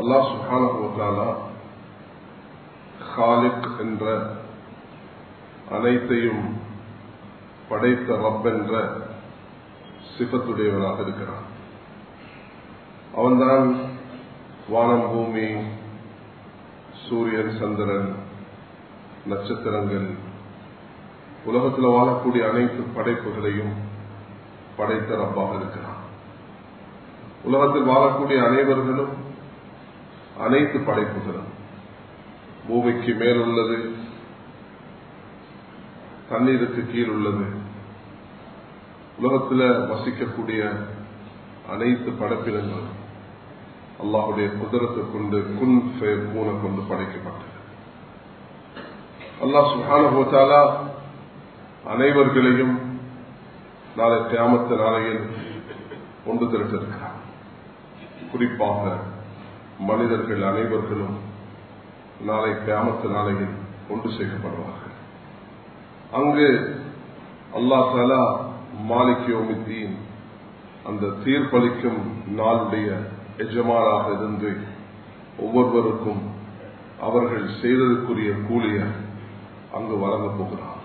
அல்லாஹ் சுஹானா ஹாலிக் என்ற அனைத்தையும் படைத்த ரப் என்ற சிபத்துடையவனாக இருக்கிறான் அவன்தான் வானம் பூமி சூரியன் சந்திரன் நட்சத்திரங்கள் உலகத்தில் வாழக்கூடிய அனைத்து படைப்புகளையும் படைத்த ரப்பாக இருக்கிறான். உலகத்தில் வாழக்கூடிய அனைவர்களும் அனைத்து படைப்புகளும் பூமிக்கு மேல் உள்ளது தண்ணீருக்கு கீழ் உள்ளது உலகத்தில் வசிக்கக்கூடிய அனைத்து படைப்பினங்களும் அல்லாஹுடைய குதிரத்தை கொண்டு குன் பெயர் பூனை கொண்டு படைக்கப்பட்டது. அல்லாஹ் சுஹான அனைவர்களையும் நாளை கிராமத்து நாளையில் ஒன்று திரட்டிருக்கிறார் குறிப்பாக மனிதர்கள் அனைவர்களும் நாளை கிராமத்து நாளையில் கொண்டு சேர்க்கப்படுவார்கள். அங்கு அல்லா தலா மாலிக்யோமித்தீன் அந்த தீர்ப்பளிக்கும் நாளுடைய எஜமானாக இருந்து ஒவ்வொருவருக்கும் அவர்கள் செய்ததற்குரிய கூலிய அங்கு வழங்கப் போகிறார்.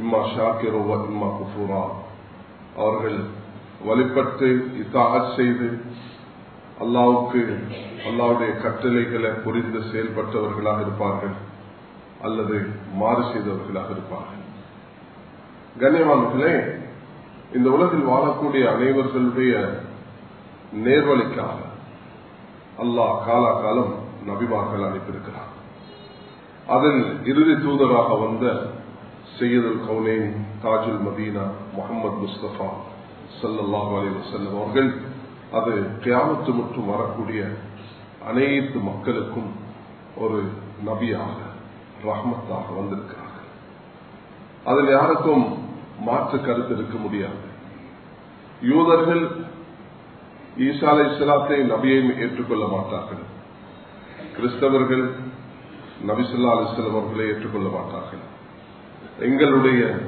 இம்மா ஷாக்கிரோவா இம்மா குஃபூரா. அவர்கள் வழிபட்டு இத்தாக செய்து அல்லாவுக்கு அல்லாவுடைய கட்டளைகளை புரிந்து செயல்பட்டவர்களாக இருப்பார்கள் அல்லது மாறு செய்தவர்களாக இருப்பார்கள். கண்ணியமானர்களே இந்த உலகில் வாழக்கூடிய அனைவர்களுடைய நேர்வழிக்காக அல்லாஹ் காலாகாலம் நபிமார்கள் அனுப்பியிருக்கிறார் அதில் இறுதி தூதராக வந்த செய்யதுல் கவுனேன் தாஜுல் மதீனா முகமது முஸ்தபா சல்லாஹ் அலி வசல்லம் அவர்கள் அது கியாமத்து மற்றும் வரக்கூடிய அனைத்து மக்களுக்கும் ஒரு நபியாக ரஹ்மத்தாக வந்திருக்கிறார்கள். அதில் யாருக்கும் மாற்று கருத்து இருக்க முடியாது. யூதர்கள் ஈசா அலை இஸ்லாத்தை நபியையும் ஏற்றுக்கொள்ள மாட்டார்கள். கிறிஸ்தவர்கள் நபிசுல்லா அலிஸ்லம் அவர்களை ஏற்றுக்கொள்ள மாட்டார்கள். எங்களுடைய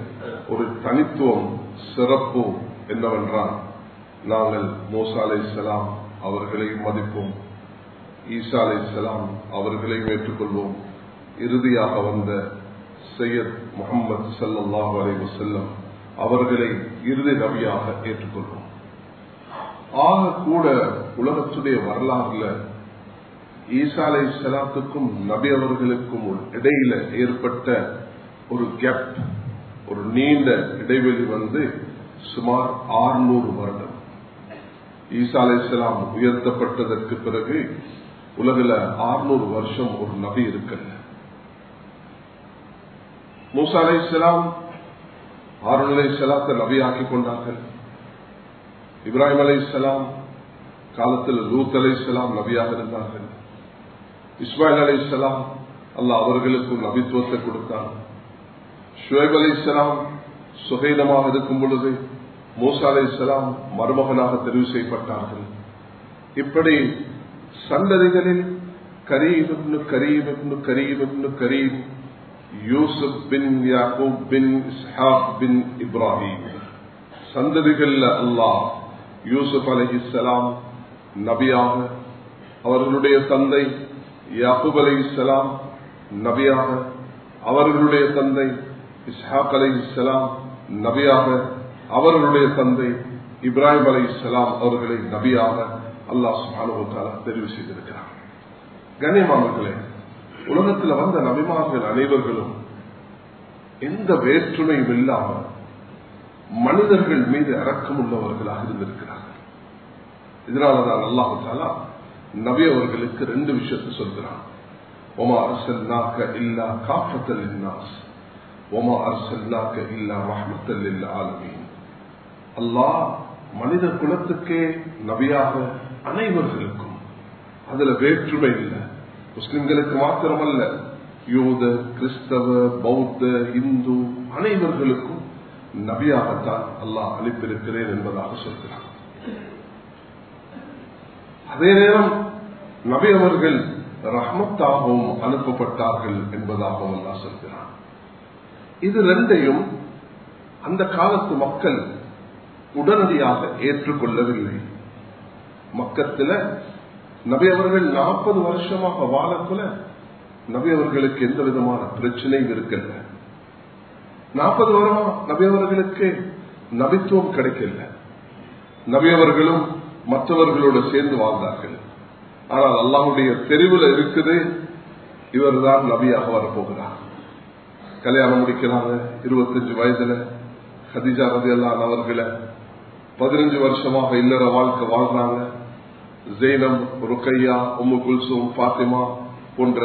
ஒரு தனித்துவம் சிறப்பு என்னவென்றால் நாங்கள் மோசாலை அலை அவர்களையும் மதிப்போம். ஈசா அலை அவர்களையும் ஏற்றுக்கொள்வோம். இறுதியாக வந்த சையத் முகமது சல்லாஹ் அலை செல்லம் அவர்களை இறுதி நபியாக ஏற்றுக்கொள்வோம். ஆக கூட உலகத்துடைய வரலாறுல ஈசா அலை சலாத்துக்கும் நபி அவர்களுக்கும் இடையில ஏற்பட்ட ஒரு கேப் ஒரு நீண்ட இடைவெளி வந்து சுமார் ஆறுநூறு வருடம். ஈசா அலை உயர்த்தப்பட்டதற்கு பிறகு உலகில் ஆறுநூறு வருஷம் ஒரு நபி இருக்கல மூசா அலை இஸ்லாம் ஆறுன் அலை இஸ்லாத்தை நபியாக்கி கொண்டார்கள். இப்ராஹிம் அலை காலத்தில் லூத் அலை நபியாக இருந்தார்கள். இஸ்மாயில் அலை அல்ல அவர்களுக்கும் நபித்துவத்தை கொடுத்தார் ஷுவேப் அலி சுகைதமாக இருக்கும் பொழுது மூசா அலை இஸ்லாம் மருமகனாக தெரிவு செய்யப்பட்டார்கள். இப்படி சந்ததிகளில் கரீப் கரீப் கரீப் கரீப் யூசுப் பின் யாக்கூப் பின் பின் இப்ராஹிம். சந்ததிகள் அல்லாஹ் யூசுப் அலஹி இஸ்லாம் நபியாக அவர்களுடைய தந்தை யாக்கூப் அலி இஸ்லாம் நபியாக அவர்களுடைய தந்தை இஸ்ஹாக் அலி இஸ்லாம் நபியாக அவர்களுடைய தந்தை இப்ராஹிம் அலி இஸ்லாம் அவர்களை நபியாக அல்லாஹ் சுபானுவத்தால தெரிவு செய்திருக்கிறார். கண்ணியமானவர்களே உலகத்தில் வந்த நபிமார்கள் அனைவர்களும் எந்த வேற்றுமையும் இல்லாமல் மனிதர்கள் மீது இறக்கம் உள்ளவர்களாக இருந்திருக்கிறார்கள். இதனாலதான் அல்லாஹாலா நபி அவர்களுக்கு ரெண்டு விஷயத்தை சொல்கிறான். ஒமா அரசல்னாக்க இல்லா காப்பத்தல் இன்னாஸ் ஒமா அரசல்னாக்க இல்லா மஹமத்தல் இல்ல ஆலமீன் அல்லாஹ் மனித குலத்துக்கே நபியாக அனைவர்களுக்கும் அதுல வேற்றுமை இல்லை. முஸ்லிம்களுக்கு மாத்திரமல்ல. யூத கிறிஸ்தவ பௌத்த இந்து அனைவர்களுக்கும் நபியாகத்தான் அல்லாஹ் அனுப்பியிருக்கிறேன் என்பதாக சொல்கிறார் அதே நேரம் நபி அவர்கள் ரஹ்மத்தாகவும் அனுப்பப்பட்டார்கள் என்பதாகவும் அல்லா சொல்கிறார் இது ரெண்டையும் அந்த காலத்து மக்கள் உடனடியாக ஏற்றுக்கொள்ளவில்லை. மக்கத்துல நபி அவர்கள் நாற்பது வருஷமாக வாழக்குல நபி அவர்களுக்கு எந்த விதமான பிரச்சனையும் இருக்கல. நாற்பது வருமா நபி அவர்களுக்கு நபித்துவம் கிடைக்கல. நபி அவர்களும் மற்றவர்களோடு சேர்ந்து வாழ்ந்தார்கள். ஆனால் அல்லாஹுடைய தெருவில் இருக்குது இவர் தான் நபியாக வரப்போகிறார். கல்யாணம் முடிக்கிறாங்க இருபத்தஞ்சு வயதுல. ஹதிஜா ரதி அல்லான் அவர்களை பதினஞ்சு வருஷமாக இல்லற வாழ்க்கை வாழ்றாங்க. ஜெயினம் ருக்கையா உம்மு குல்சும் பாத்திமா போன்ற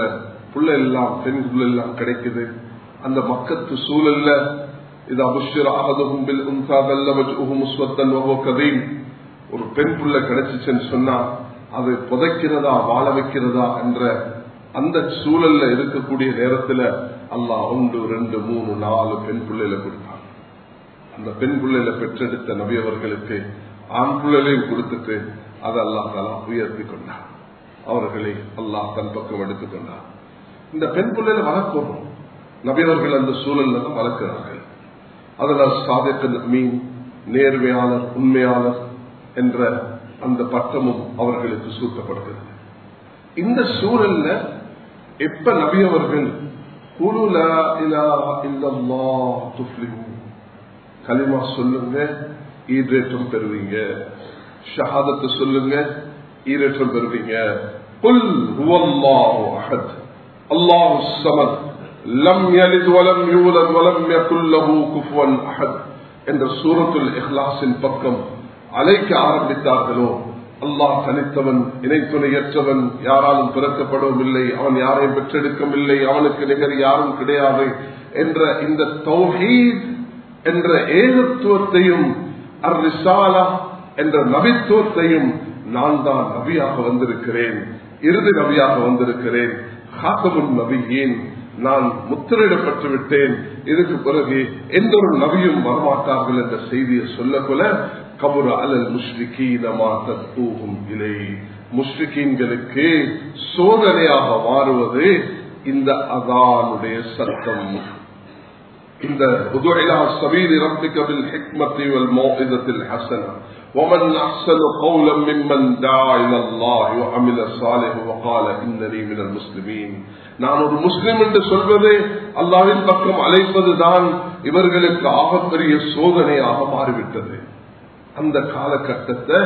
புள்ள எல்லாம் பெண் புள்ள எல்லாம் கிடைக்குது. அந்த மக்கத்து சூழல்ல இது அபுஷர் ஆகதும் ஒரு பெண் புள்ள கிடைச்சிச்சுன்னு சொன்னா அது புதைக்கிறதா வாழ வைக்கிறதா என்ற அந்த சூழல்ல இருக்கக்கூடிய நேரத்துல அல்லாஹ் ஒன்று ரெண்டு மூணு நாலு பெண் பிள்ளைல கொடுத்தாங்க அந்த பெண் பிள்ளைகளை பெற்றெடுத்த நபியவர்களுக்கு ஆண் பிள்ளைகளையும் கொடுத்துட்டு அதை அல்லா தாலா உயர்த்தி கொண்டார் அவர்களை அல்லாஹ் தன் பக்கம் எடுத்துக் கொண்டார் இந்த பெண் பிள்ளைகளை வளர்க்கணும் நபியவர்கள் அந்த சூழல்ல தான் வளர்க்கிறார்கள். அதனால் சாதிக்க மீன் நேர்மையாளர் உண்மையாளர் என்ற அந்த பட்டமும் அவர்களுக்கு சூட்டப்படுகிறது. இந்த சூழல்ல எப்ப நபியவர்கள் கலிமா சொல்லுங்க ஈரேற்றம் பெறுவீங்க ஷஹாதத்தை சொல்லுங்க ஈரேற்றம் பெறுவீங்க புல் ஹுவல்லாஹு அஹத். அல்லாஹு ஸமத் லம் யலித் வலம் யூலத் வலம் யகுல் லஹு குஃபுவன் அஹத் என்ற சூரத்துல் இஹ்லாஸின் பக்கம் அழைக்க ஆரம்பித்தார்களோ? அல்லாஹ் தனித்தவன் இணைத்துணையற்றவன் யாராலும் பிறக்கப்படவும் இல்லை அவன் யாரையும் பெற்றெடுக்கவும் இல்லை அவனுக்கு நிகர் யாரும் கிடையாது என்ற இந்த தௌஹீத் என்ற ஏகத்துவத்தையும் அர் ரிசாலா என்ற நபித்துவத்தையும் நான் தான் நபியாக வந்திருக்கிறேன். இறுதி நபியாக வந்திருக்கிறேன். நபியேன். நான் முத்திரையிடப்பட்டு விட்டேன். இதுக்கு பிறகு எந்த ஒரு நபியும் வரமாட்டார்கள் என்ற செய்தியை சொல்லக்குள்ள கபுர அலல் முஸ்லிகீனமாகும் இலை. முஸ்லிகீன்களுக்கு சோதனையாக மாறுவது இந்த அதானுடைய சத்தம். இந்த உதுஇலா சபீல் ربك بالحكمة والموعظة الحسنة ومن أحسن قولا ممن دعا إلى الله وعمل صالحا وقال إنني من المسلمين நான் ஒரு முஸ்லிம் என்று சொல்வது அல்லாவின் பக்கம் அழைப்பதுதான் இவர்களுக்கு ஆகப்பெரிய சோதனையாக மாறிவிட்டது அந்த காலகட்டத்தை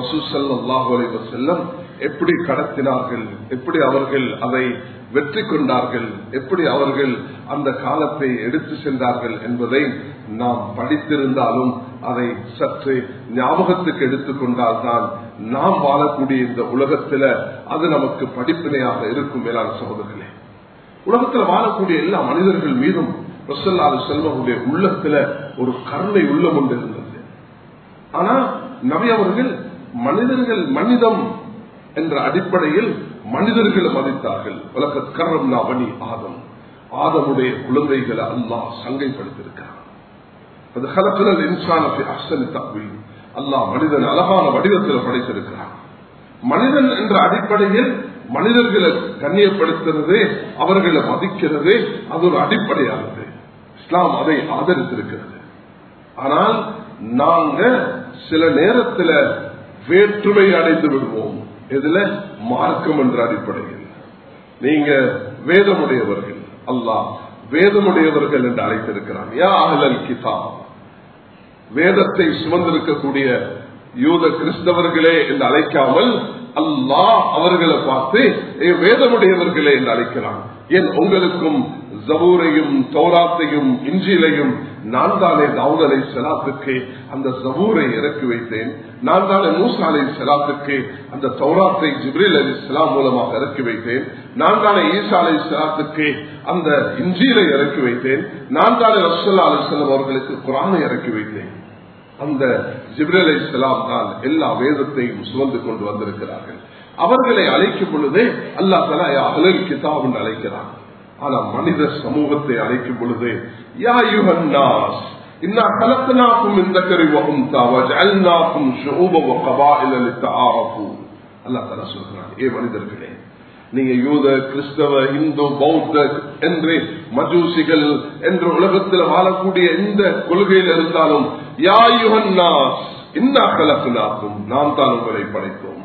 ரசூசல்லாஹு செல்லம் எப்படி கடத்தினார்கள் எப்படி அவர்கள் அதை வெற்றி கொண்டார்கள் எப்படி அவர்கள் அந்த காலத்தை எடுத்து சென்றார்கள் என்பதை நாம் படித்திருந்தாலும் அதை சற்று ஞாபகத்துக்கு எடுத்துக் கொண்டால்தான் நாம் வாழக்கூடிய இந்த உலகத்துல அது நமக்கு படிப்பினையாக இருக்கும் மேலான சகோதரர்களே. உலகத்தில் வாழக்கூடிய எல்லா மனிதர்கள் மீதும் ரசல்லாது செல்வனுடைய உள்ளத்துல ஒரு கருணை உள்ளம் கொண்டு இருந்தது ஆனா நபி அவர்கள் மனிதர்கள் மனிதம் என்ற அடிப்படையில் மனிதர்களை மதித்தார்கள். உலக கரம் நவனி ஆதம். ஆதமுடைய குழந்தைகளை அல்லாஹ் சங்கைப்படுத்திருக்கிறார் அது கலக்கலல் இன்சானத்தை அசனி தவி அல்லாஹ் மனிதன் அழகான வடிவத்தில் படைத்திருக்கிறார் மனிதன் என்ற அடிப்படையில் மனிதர்களை கண்ணியப்படுத்துறது அவர்களை மதிக்கிறது அது ஒரு அடிப்படையானது. இஸ்லாம் அதை ஆதரித்திருக்கிறது. ஆனால் நாங்க சில நேரத்தில் வேற்றுமை அடைந்து விடுவோம். இதுல மார்க்கம் என்ற அடிப்படையில். நீங்க வேதமுடையவர்கள். அல்லாஹ் வேதமுடையவர்கள் என்று அழைத்திருக்கிறான். யா அகலல் கிதாப். வேதத்தை சுமந்திருக்கக்கூடிய யூத கிறிஸ்தவர்களே என்று அழைக்காமல் அல்லாஹ் அவர்களை பார்த்து வேதமுடையவர்களே என்று அழைக்கிறான். ஏன் உங்களுக்கும் ஜபூரையும் தௌராத்தையும் இஞ்சிலையும் நான் தானே தாவூத் அலை செலாத்துக்கு அந்த ஜபூரை இறக்கி வைத்தேன். நான் தானே மூசா அலை செலாத்துக்கு அந்த தௌராத்தை ஜிப்ரில் அலி செலாம் மூலமாக இறக்கி வைத்தேன். நான் தானே ஈசா அலை செலாத்துக்கு அந்த இஞ்சியில இறக்கி வைத்தேன். நான் தானே ரசல்லா அலி செல்லம் அவர்களுக்கு குரானை இறக்கி வைத்தேன். அந்த ஜிப்ரில் அலி செலாம் தான் எல்லா வேதத்தையும் சுமந்து கொண்டு வந்திருக்கிறார்கள். அவர்களை அழைக்கும் பொழுதே அல்லா தலா அகலில் கிதாப் என்று அழைக்கிறான். ஆனா மனித சமூகத்தை அழைக்கும் பொழுது யா யுஹன்னாஸ் இன்னா கலத்தனாக்கும் இந்த கருவகும் தாவஜல்னாக்கும் ஷுப வகபாயில லித்தஆரஃபு அல்லாஹ் தஆலா சொல்றான் ஏ மனிதர்களே நீங்க யூத கிறிஸ்தவ இந்து பௌத்த என்று மஜூசிகள் என்று உலகத்தில் வாழக்கூடிய எந்த கொள்கையில் இருந்தாலும் இன்னா நாம் தான் உங்களை படைத்தோம்.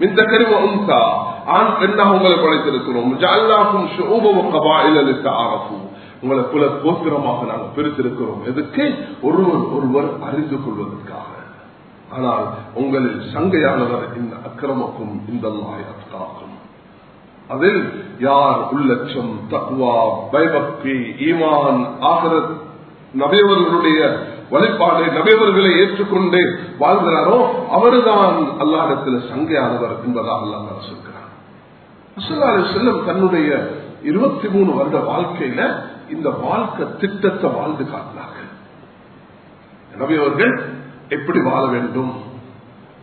மின் தக்கரி உன்சா ஆண் பெண்ணாக உங்களை படைத்திருக்கிறோம். ஜால்லாக்கும் ஷுஊபவ கபாயில லித்தஆரஃபு. உங்களை குல கோத்திரமாக நாங்கள் பிரித்திருக்கிறோம். எதுக்கு? ஒருவர் ஒருவர் அறிந்து கொள்வதற்காக. ஆனால் உங்களில் சங்கையானவர் இந்த அக்கிரமக்கும் இந்த அத்காக்கும். அதில் யார் உள்ளட்சம் தக்குவா பயபக்தி ஈமான் ஆகரத் நபியவர்களுடைய வழிபாடு நபைவர்களை ஏற்றுக்கொண்டு வாழ்கிறாரோ அவர்தான் அல்லாஹத்தில் சங்கையானவர் என்பதாக அல்லாஹ் சொல்கிறார் செல்லம் தன்னுடைய இருபத்தி மூணு வருட வாழ்க்கையில இந்த வாழ்க்கை திட்டத்தை வாழ்ந்து காட்டினார்கள் அவர்கள் எப்படி வாழ வேண்டும்?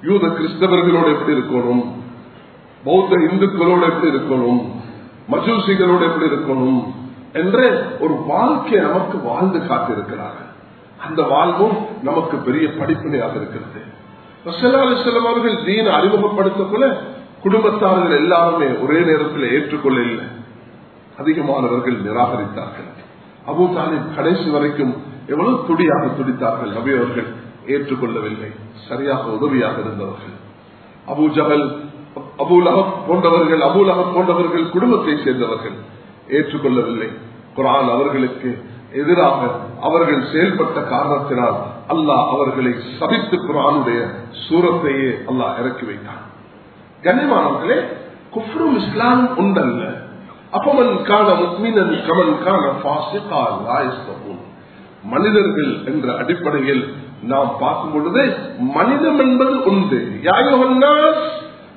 யூத கிறிஸ்தவர்களோடு எப்படி இருக்கணும்? பௌத்த இந்துக்களோடு எப்படி இருக்கணும்? மஜூசிகளோடு எப்படி இருக்கணும்? என்று ஒரு வாழ்க்கையை நமக்கு வாழ்ந்து காட்டியிருக்கிறார்கள். அந்த வாழ்வும் நமக்கு பெரிய படிப்பினையாக இருக்கிறது. அவர்கள் தீன அறிமுகப்படுத்தக்குள்ள குடும்பத்தார்கள் எல்லாருமே ஒரே நேரத்தில் ஏற்றுக்கொள்ள இல்லை அதிகமானவர்கள் நிராகரித்தார்கள். அபு தாலிப் கடைசி வரைக்கும் எவ்வளவு துடியாக துடித்தார்கள். நபியவர்கள் ஏற்றுக்கொள்ளவில்லை. சரியாக உதவியாக இருந்தவர்கள். அபு ஜஹல் அபுலகம் போன்றவர்கள் அபுலகம் போன்றவர்கள் குடும்பத்தை சேர்ந்தவர்கள் ஏற்றுக்கொள்ளவில்லை. குரான் அவர்களுக்கு எதிராக அவர்கள் செயல்பட்ட காரணத்தினால் அல்லாஹ் அவர்களை சபித்து குரானுடைய சூரத்தையே அல்லாஹ் இறக்கி வைத்தார் கண்ணியமானவர்களே குஃப்ரும் இஸ்லாம் உண்டல்ல. அப்பமன் காண முக்மினன் கமன் காண பாசிகால் மனிதர்கள் என்ற அடிப்படையில் நாம் பார்க்கும் பொழுது மனிதம் என்பது உண்டு. யாயோகன்னாஸ்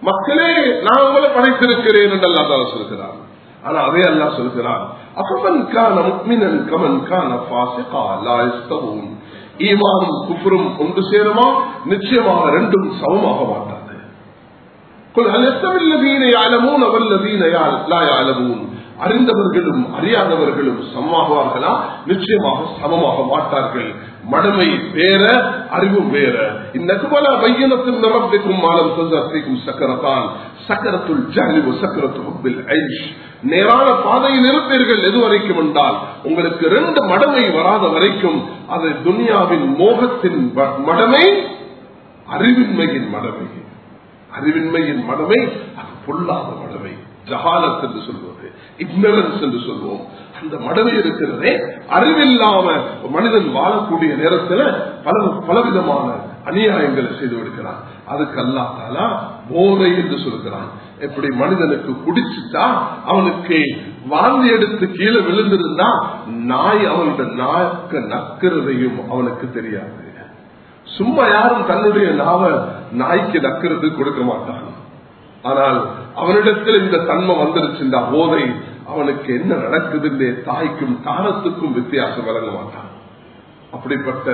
மக்களே நான் உங்களை படைத்திருக்கிறேன் என்று அல்லா சொல்கிறார் ஆனா அதே அல்லா சொல்கிறார் அப்பமன் காண முக்மினன் கமன் காண பாசிகால் ஈமானும் குஃபரும் ஒன்று சேருமா? நிச்சயமாக ரெண்டும் சமமாக மாட்டாது அறிந்தவர்களும் அறியாதவர்களும் சமமாகுவார்களா நிச்சயமாக சமமாக மாட்டார்கள். மடமை வேற அறிவும் வேற. இந்நகுபல பையனத்தின் நிரப்பிக்கும் மாலம் சந்திக்கும் சக்கரத்தான். சக்கரத்துள் ஜாலிவு சக்கரத்துல் ஐஷ். நேரான பாதையில் இருப்பீர்கள் எது வரைக்கும் என்றால் உங்களுக்கு ரெண்டு மடமை வராத வரைக்கும் அது துனியாவின் மோகத்தின் மடமை அறிவின்மையின் மடமை. அறிவின்மையின் மடமை அது பொல்லாத மடமை. ஜஹாலத் என்று சொல்வது இக்னரன்ஸ் என்று சொல்வோம். அந்த மடமை இருக்கிறதே அறிவில்லாம மனிதன் வாழக்கூடிய நேரத்தில் பல பலவிதமான அநியாயங்களை செய்து விடுக்கிறான் அதுக்கு அல்லாத்தாலா போதை என்று சொல்கிறான். எப்படி மனிதனுக்கு குடிச்சுட்டா அவனுக்கு வாந்தி எடுத்து கீழே விழுந்திருந்தா நாய் அவனுடைய நாக்க நக்கிறதையும் அவனுக்கு தெரியாது. சும்மா யாரும் தன்னுடைய நாவ நாய்க்கு நக்கிறது கொடுக்க மாட்டான். ஆனால் அவனிடத்தில் இந்த தன்மை வந்துருச்சுண்டா போதை அவனுக்கு என்ன நடக்குதுன்னு தாய்க்கும் தாரத்துக்கும் வித்தியாசம் வழங்க மாட்டான். அப்படிப்பட்ட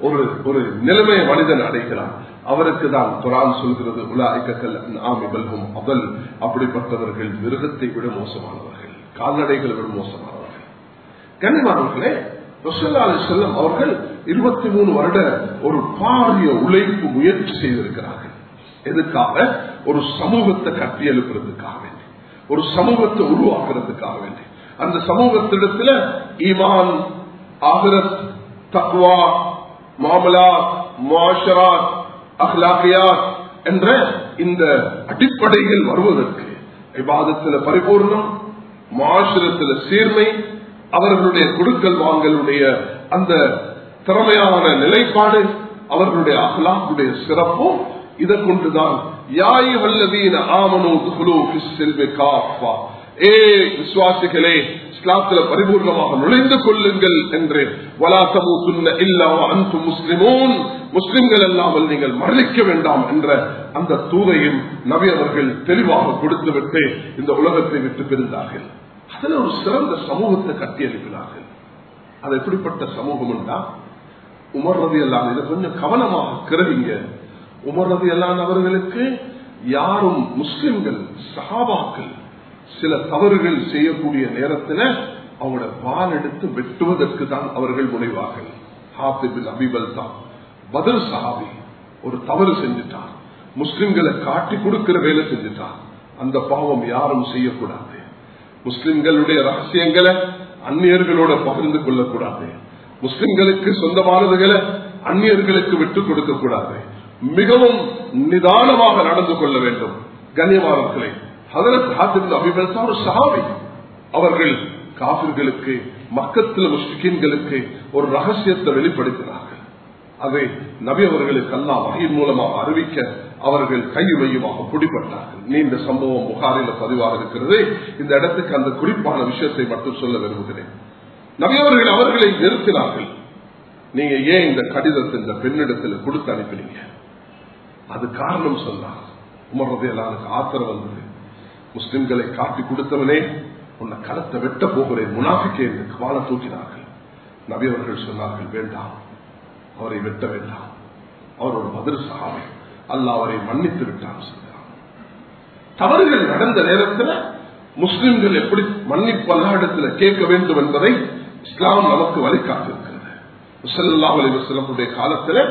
ஒரு ஒரு நிலைமையை மனிதன் அடைகிறான். அவருக்கு தான் குரான் சொல்கிறது உலாய்க்கல் ஆமிபல்கும் அவல் அப்படிப்பட்டவர்கள் மிருகத்தை விட மோசமானவர்கள் கால்நடைகளை விட மோசமானவர்கள். கண்ணிமானவர்களே செல்லம் அவர்கள் இருபத்தி மூணு வருட ஒரு பாரிய உழைப்பு முயற்சி செய்திருக்கிறார்கள். எதுக்காக? ஒரு சமூகத்தை கட்டி எழுப்புறதுக்காக வேண்டி. ஒரு சமூகத்தை உருவாக்குறதுக்காக வேண்டி. அந்த சமூகத்திடத்துல ஈமான் ஆகரத் தக்வா மாமலா மாஷராத் அஹ்லாகியாத் என்ற இந்த அடிப்படையில் வருவதற்கு விவாதத்தில் பரிபூர்ணம் மாசுரத்தில் சீர்மை அவர்களுடைய கொடுக்கல் வாங்கலுடைய அந்த திறமையான நிலைப்பாடு அவர்களுடைய அகலாக்குடைய சிறப்பும் இதை கொண்டுதான் யாய் வல்லதீன ஆமனோ செல்வே காஃபா. ஏ விசுவாசிகளே இஸ்லாத்துல பரிபூர்ணமாக நுழைந்து கொள்ளுங்கள் என்று வலாசமோ சுன்ன இல்லாம அன்பு முஸ்லிமோன். முஸ்லிம்கள் இல்லாமல் நீங்கள் மரணிக்க வேண்டாம் என்ற அந்த தூதையும் நபி அவர்கள் தெளிவாக கொடுத்துவிட்டு இந்த உலகத்தை விட்டு பிரிந்தார்கள். அதில் ஒரு சிறந்த சமூகத்தை கட்டியெழுப்பினார்கள். அது எப்படிப்பட்ட சமூகம் என்றா உமர் ரதி எல்லாம் இதை கொஞ்சம் கவனமாக கிரவிங்க. உமர் ரதி எல்லாம் அவர்களுக்கு யாரும் முஸ்லிம்கள் சகாபாக்கள் சில தவறுகள் செய்யக்கூடிய நேரத்தில் அவங்களோட வால் எடுத்து வெட்டுவதற்கு தான் அவர்கள் முனைவார்கள். ஹாபிபில் அபிபல் தான் பதில் சஹாபி ஒரு தவறு செஞ்சுட்டார். முஸ்லிம்களை காட்டி கொடுக்கிற வேலை செஞ்சுட்டார். அந்த பாவம் யாரும் செய்யக்கூடாது. முஸ்லிம்களுடைய ரகசியங்களை அந்நியர்களோட பகிர்ந்து கொள்ளக்கூடாது. முஸ்லிம்களுக்கு சொந்தமானதுகளை அந்நியர்களுக்கு விட்டுக் கொடுக்க கூடாது மிகவும் நிதானமாக நடந்து கொள்ள வேண்டும். கண்ணியமானவர்களை ஹதரத் ஹாத்தின் அபிபல்சா ஒரு சஹாபி. அவர்கள் காவிர்களுக்கு மக்கத்தில் முஸ்லிம்களுக்கு ஒரு ரகசியத்தை வெளிப்படுத்தினார்கள். அதை நபி அவர்களுக்கு அல்லா வகையின் மூலமாக அறிவிக்க அவர்கள் கையுமையுமாக பிடிப்பட்டார்கள் நீண்ட சம்பவம் புகாரில பதிவாக இருக்கிறது. இந்த இடத்துக்கு அந்த குறிப்பான விஷயத்தை மட்டும் சொல்ல விரும்புகிறேன். நபியவர்கள் அவர்களை நிறுத்தினார்கள் நீங்க ஏன் இந்த கடிதத்தை இந்த பெண்ணிடத்தில் கொடுத்து அனுப்பினீங்க? அது காரணம் சொன்னார். உமர்றது ஆத்திரம் வந்தது. முஸ்லிம்களை காட்டி கொடுத்தவனே உன்னை களத்தை வெட்ட போகிறேன். முனாஃபிக்கே என்று வாழ தூக்கினார்கள். நபியவர்கள் சொன்னார்கள் வேண்டாம். அவரை வெட்ட வேண்டாம். அவரோட ஒரு பதில் சகாவை அல்ல அவரை மன்னித்து விட்டான் தவறுகள் நடந்த நேரத்தில் முஸ்லிம்கள் எப்படி மன்னிப்பு அல்லாடத்தில் இடத்துல கேட்க வேண்டும் என்பதை இஸ்லாம் நமக்கு வழிகாட்டிருக்கிறது காலத்தில்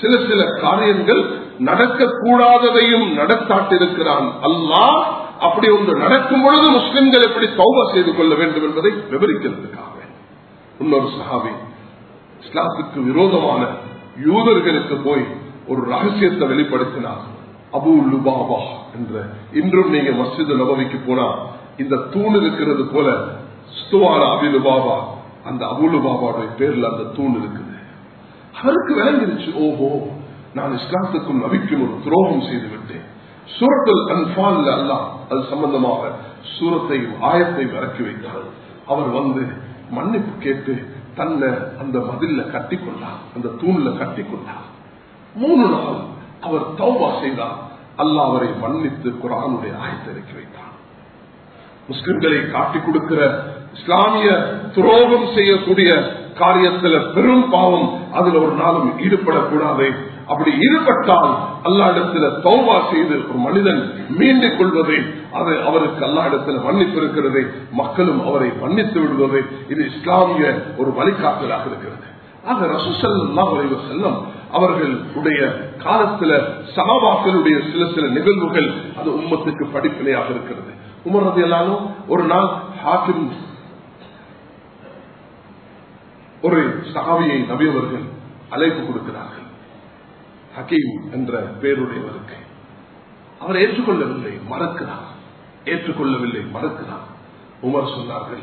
சில சில காரியங்கள் நடக்கக்கூடாததையும் நடத்தாட்டிருக்கிறான் அல்லாஹ். அப்படி ஒன்று நடக்கும் பொழுது முஸ்லிம்கள் எப்படி சௌபா செய்து கொள்ள வேண்டும் என்பதை விவரிக்கிறதுக்காக இன்னொரு சஹாபி இஸ்லாத்துக்கு விரோதமான யூதர்களுக்கு போய் ஒரு ரகசியத்தை வெளிப்படுத்தினார். அபு லுபாபா என்ற. இன்றும் நீங்க மசித நபவிக்கு போனா இந்த தூண் இருக்கிறது போல சுத்துவான அபிலு பாபா அந்த அபுலு பாபாவுடைய பேர்ல அந்த தூண் இருக்குது. அவருக்கு விளங்கிருச்சு ஓஹோ நான் இஸ்லாத்துக்கும் நபிக்கும் ஒரு துரோகம் செய்து விட்டேன். சூரத்தில் அன்பால் அல்ல அது சம்பந்தமாக சூரத்தையும் ஆயத்தையும் இறக்கி வைத்தார். அவர் வந்து மன்னிப்பு கேட்டு தன்னை அந்த மதில்ல கட்டிக்கொண்டார் அந்த தூண்ல கட்டிக்கொண்டார். மூணு நாள் அவர் தௌவா செய்தார். அல்லா அவரை மன்னித்து குரானுடைய ஆயத்தை இறக்கி வைத்தார் முஸ்லிம்களை காட்டிக் கொடுக்கிற இஸ்லாமிய துரோகம் செய்யக்கூடிய காரியத்துல பெரும் பாவம். அதுல ஒரு நாளும் ஈடுபடக்கூடாது. அப்படி ஈடுபட்டால் அல்லா இடத்துல செய்து ஒரு மனிதன் மீண்டு கொள்வதை அது அவருக்கு அல்லா இடத்துல மன்னிப்பு இருக்கிறது மக்களும் அவரை மன்னித்து விடுவது இது இஸ்லாமிய ஒரு வழிகாட்டலாக இருக்கிறது. ஆக ரசூசல்லா செல்லம் அவர்களுடைய காலத்துல சகாபாக்களுடைய சில சில நிகழ்வுகள் அது உம்மத்துக்கு படிப்பினையாக இருக்கிறது. உமர்றது எல்லாரும் ஒரு நாள் ஹாக்கிம் ஒரு சகாவியை நபியவர்கள் அழைப்பு கொடுக்கிறார்கள். ஹக்கீம் என்ற பேருடையவருக்கு. அவர் ஏற்றுக்கொள்ளவில்லை மறக்கிறார். ஏற்றுக்கொள்ளவில்லை மறக்கிறார். உமர் சொன்னார்கள்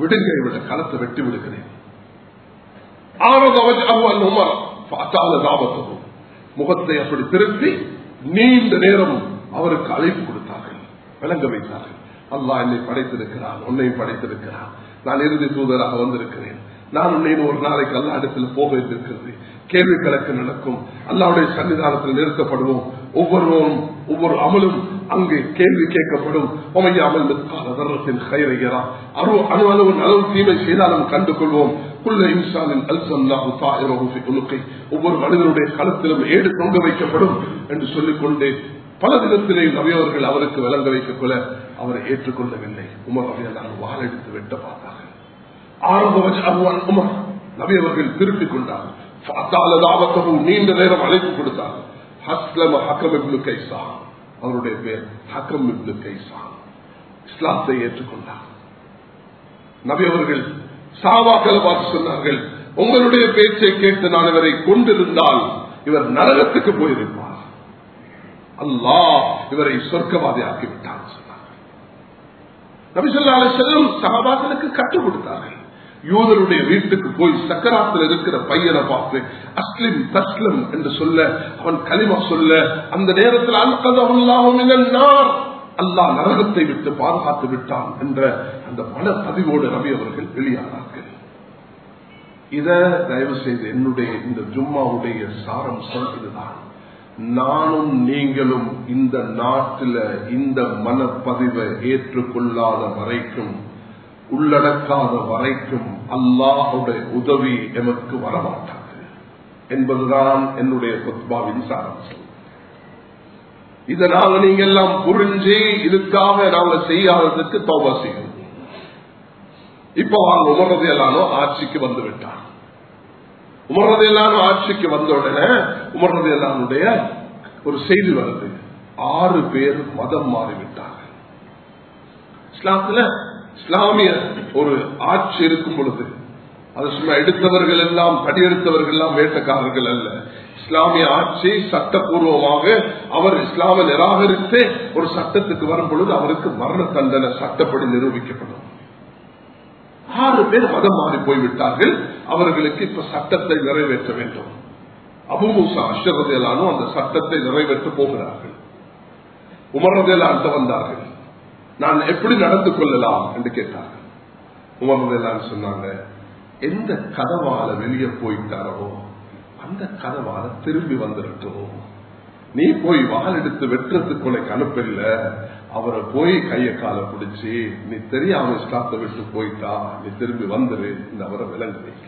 விடுங்க விட களத்தை வெட்டி விடுகிறேன். முகத்தை அப்படி திருப்பி நீண்ட நேரம் அவருக்கு அழைப்பு கொடுத்தார்கள். விளங்க வைத்தார்கள். அல்லா என்னை படைத்திருக்கிறான் உன்னையும் படைத்திருக்கிறான். நான் இறுதி தூதராக வந்திருக்கிறேன். நான் உன்னை ஒரு நாளைக்கு அல்லா இடத்துல போக இருக்கிறது கேள்வி கணக்கு நடக்கும். அல்லாவுடைய சன்னிதானத்தில் நிறுத்தப்படுவோம். ஒவ்வொருவரும் ஒவ்வொரு அமலும் அங்கே கேள்வி கேட்கப்படும். அமல் தர்றத்தின் கைரைகிறா அரு அணு அளவு தீமை செய்தாலும் கண்டு கொள்வோம் குள்ள இன்சானின் ஒவ்வொரு மனிதனுடைய களத்திலும் ஏடு தொங்க வைக்கப்படும் என்று சொல்லிக்கொண்டு பல தினத்திலே நவியவர்கள் அவருக்கு விளங்க வைக்கக் கொள்ள அவரை ஏற்றுக்கொள்ளவில்லை. உமர் அவையெல்லாம் வாழெடுத்து வெட்ட பார்த்தார்கள். ஆரம்ப உமர் நவியவர்கள் திருப்பிக் கொண்டார் நீண்ட நேரம் அழைப்பு கொடுத்தார் ஹஸ்லம் ஹக்கம் கைசா அவருடைய பேர் ஹக்கம் இப்னு கைசா இஸ்லாத்தை ஏற்றுக்கொண்டார். நபி அவர்கள் சாவாக்களை பார்த்து சொன்னார்கள் உங்களுடைய பேச்சை கேட்டு நான் இவரை கொண்டிருந்தால் இவர் நரகத்துக்கு போயிருப்பார். அல்லாஹ் இவரை சொர்க்கவாதி ஆக்கிவிட்டார் சொன்னார் நபிசல்லா செல்லும் சகாபாக்களுக்கு கற்றுக் கொடுத்தார்கள் யூதருடைய வீட்டுக்கு போய் சக்கராத்தில் இருக்கிற பையனை பார்த்து அஸ்லிம் தஸ்லிம் என்று சொல்ல அவன் களிமா சொல்ல அந்த நேரத்தில் அல்கதார் அல்லாஹ் நரகத்தை விட்டு பாதுகாத்து விட்டான் என்ற அந்த மன பதிவோடு ரவி அவர்கள் வெளியானார்கள். இத தயவு செய்து என்னுடைய இந்த ஜும்மாவுடைய சாரம் இதுதான் நானும் நீங்களும் இந்த நாட்டில இந்த மனப்பதிவை ஏற்றுக்கொள்ளாத வரைக்கும் உள்ளடக்காத வரைக்கும் அல்லாஹுடைய உதவி எனக்கு வரமாட்டாது என்பதுதான் என்னுடைய கொத்பாவின் சாராம்சம். இதை நாங்க நீங்க எல்லாம் புரிஞ்சு இதுக்காக நாங்க செய்யாததுக்கு தோபா செய்யணும். இப்ப வாங்க உமரது எல்லானோ ஆட்சிக்கு வந்து விட்டார். உமரது எல்லாரும் ஆட்சிக்கு வந்த உடனே உமரது எல்லாருடைய ஒரு செய்தி வருது. ஆறு பேர் மதம் மாறிவிட்டார்கள். இஸ்லாத்துல இஸ்லாமிய ஒரு ஆட்சி இருக்கும் பொழுது அது சும்மா எடுத்தவர்கள் எல்லாம் படியெடுத்தவர்கள் எல்லாம் வேட்டக்காரர்கள் அல்ல. இஸ்லாமிய ஆட்சி சட்டப்பூர்வமாக அவர் இஸ்லாமை நிராகரித்து ஒரு சட்டத்துக்கு வரும் பொழுது அவருக்கு மரண தண்டனை சட்டப்படி நிரூபிக்கப்படும். ஆறு பேர் மதம் மாறி போய்விட்டார்கள். அவர்களுக்கு இப்ப சட்டத்தை நிறைவேற்ற வேண்டும். அபுமூசா அஷ்டரதையிலானும் அந்த சட்டத்தை நிறைவேற்ற போகிறார்கள். உமரதையிலான்ட்டு வந்தார்கள். நான் எப்படி நடந்து கொள்ளலாம் என்று கேட்டார்கள் எல்லாம் சொன்னாங்க எந்த கதவால வெளியே போயிட்டாரோ அந்த கதவால திரும்பி வந்துடட்டும் நீ போய் வால் எடுத்து வெட்டுறதுக்கு உனக்கு அனுப்பில்ல. அவரை போய் கைய கால பிடிச்சி நீ தெரியாம ஸ்டாப்பை விட்டு போயிட்டா நீ திரும்பி வந்துரு இந்த அவரை விலங்கு வைக்க.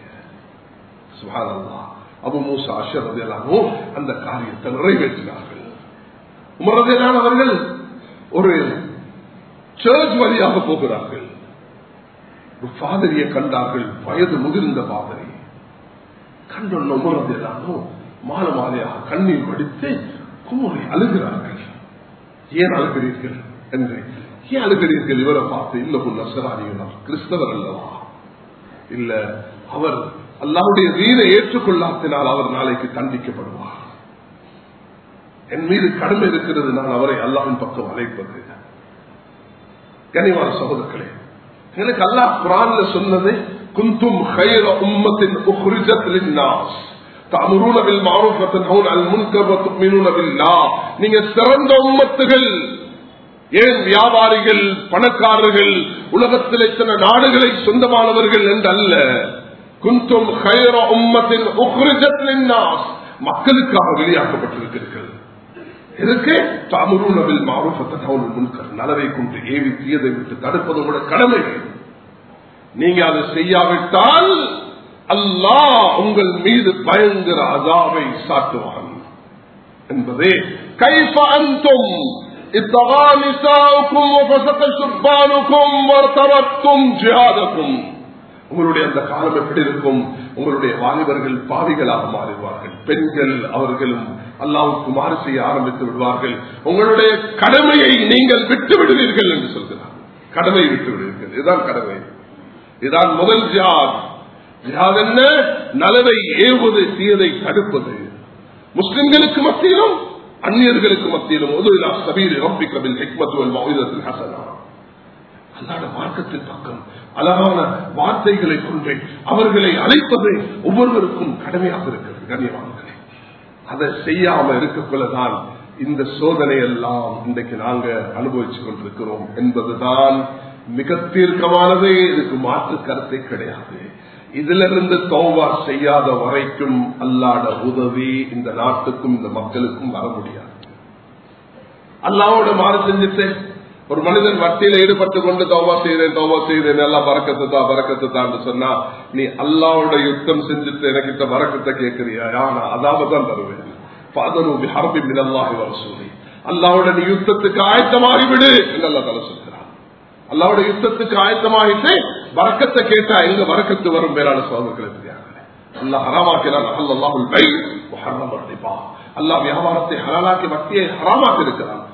சுகானல்லா அபு மூசா அஷரதையெல்லாமோ அந்த காரியத்தை நிறைவேற்றினார்கள். உமரதையிலான அவர்கள் ஒரு சர்ச் வழியாக போகிறார்கள். ஒரு பாதிரியை கண்டார்கள். வயது முதிர்ந்த பாதிரி. கண்ட உமரதையிலானோ மாலை மாலையாக கண்ணீர் வடித்து குமரை அழுகிறார்கள். ஏன் அழுகிறீர்கள் என்று. ஏன் அழுகிறீர்கள்? இவரை பார்த்து இல்ல உன் நசராணியுனார் கிறிஸ்தவர் அல்லவா? இல்ல அவர் அல்லாவுடைய வீரை ஏற்றுக்கொள்ளாத்தினால் அவர் நாளைக்கு தண்டிக்கப்படுவார். என் மீது கடமை இருக்கிறது நான் அவரை அல்லாவின் பக்கம் அழைப்பது. கனிவான சகோதரர்களே எனக்கு அல்லாஹ் குரான்ல சொன்னது குந்தும் خير أمة أخرجت للناس تأمرون بالمعروف وتنهون عن المنكر وتؤمنون بالله நீங்க சிறந்த உம்மத்துகள் ஏன் வியாபாரிகள் பணக்காரர்கள் உலகத்தில் எத்தனை நாடுகளை சொந்தமானவர்கள் என்று அல்ல குந்தும் خير أمة أخرجت للناس மக்களுக்காக வெளியாக்கப்பட்டிருக்கிறீர்கள் எதுக்கு தாமுருணவில் மாறுபத்தவுள் முன்கர் நலவை கொண்டு ஏவி தீயதை விட்டு தடுப்பது கூட கடமை நீங்க அதை செய்யாவிட்டால் அல்லாஹ் உங்கள் மீது பயங்கர அதாவை சாட்டுவான் என்பதே கைஃப அந்தும் اتغى نساؤكم وفسق شبانكم وارتبطتم جهادكم உங்களுடைய அந்த காலம் எப்படி இருக்கும் உங்களுடைய வாலிபர்கள் பாவிகளாக மாறிடுவார்கள். பெண்கள் அவர்களும் அல்லாவுக்கு மாறு செய்ய ஆரம்பித்து விடுவார்கள். உங்களுடைய கடமையை நீங்கள் விட்டு விடுவீர்கள் என்று சொல்கிறார். கடமை விட்டு விடுவீர்கள் இதுதான் கடமை. இதுதான் முதல் ஜிஹாத். ஜிஹாத் என்ன? நலவை ஏவுவது தீயதை தடுப்பது. முஸ்லிம்களுக்கு மத்தியிலும் அந்நியர்களுக்கு மத்தியிலும். உதவிலா சபீர் ரப்பிக்கபில் ஹிக்மத்துவல் மௌதத்தில் ஹசனா. அல்லாட மார்க்கத்தை பக்கம் அழகான வார்த்தைகளை கொண்டு அவர்களை அழைப்பது ஒவ்வொருவருக்கும் கடமையாக இருக்கிறது கண்ணியமானங்களே அதை செய்யாம இருக்கக்குள்ளதான் இந்த சோதனை எல்லாம் இன்றைக்கு நாங்க அனுபவிச்சு கொண்டிருக்கிறோம் என்பதுதான் மிக தீர்க்கமானது. இதுக்கு மாற்று கருத்தை கிடையாது. இதுல இருந்து தோவா செய்யாத வரைக்கும் அல்லாட உதவி இந்த நாட்டுக்கும் இந்த மக்களுக்கும் வர முடியாது. அல்லாவோட மாறு செஞ்சுட்டு ஒரு மனிதன் வட்டியில ஈடுபட்டு கொண்டு தோவா செய்தேன் தோவா செய்தேன் எல்லாம் பறக்கத்து தான் சொன்னா நீ அல்லாவோட யுத்தம் செஞ்சுட்டு எனக்கு இந்த வரக்கத்தை கேட்கிறியா? ஆனா அதாவது தான் தருவேன். பாதரூபி ஹரபி மினல்லாஹி சொல்லி அல்லாவோட நீ யுத்தத்துக்கு ஆயத்தமாகிவிடு என்று அல்லா தலை சொல்கிறான். அல்லாவோட யுத்தத்துக்கு ஆயத்தமாகிட்டு வரக்கத்தை கேட்டா எங்க வரக்கத்து வரும் மேலான சோதர்களை தெரியாது அல்லாஹ் ஹராமாக்கிறான் அல்லாஹுல் பை ஹரம் அடிப்பா அல்லாஹ் வியாபாரத்தை ஹலாலாக்கி வட்டியை ஹராமாக்கி இருக்கிறான்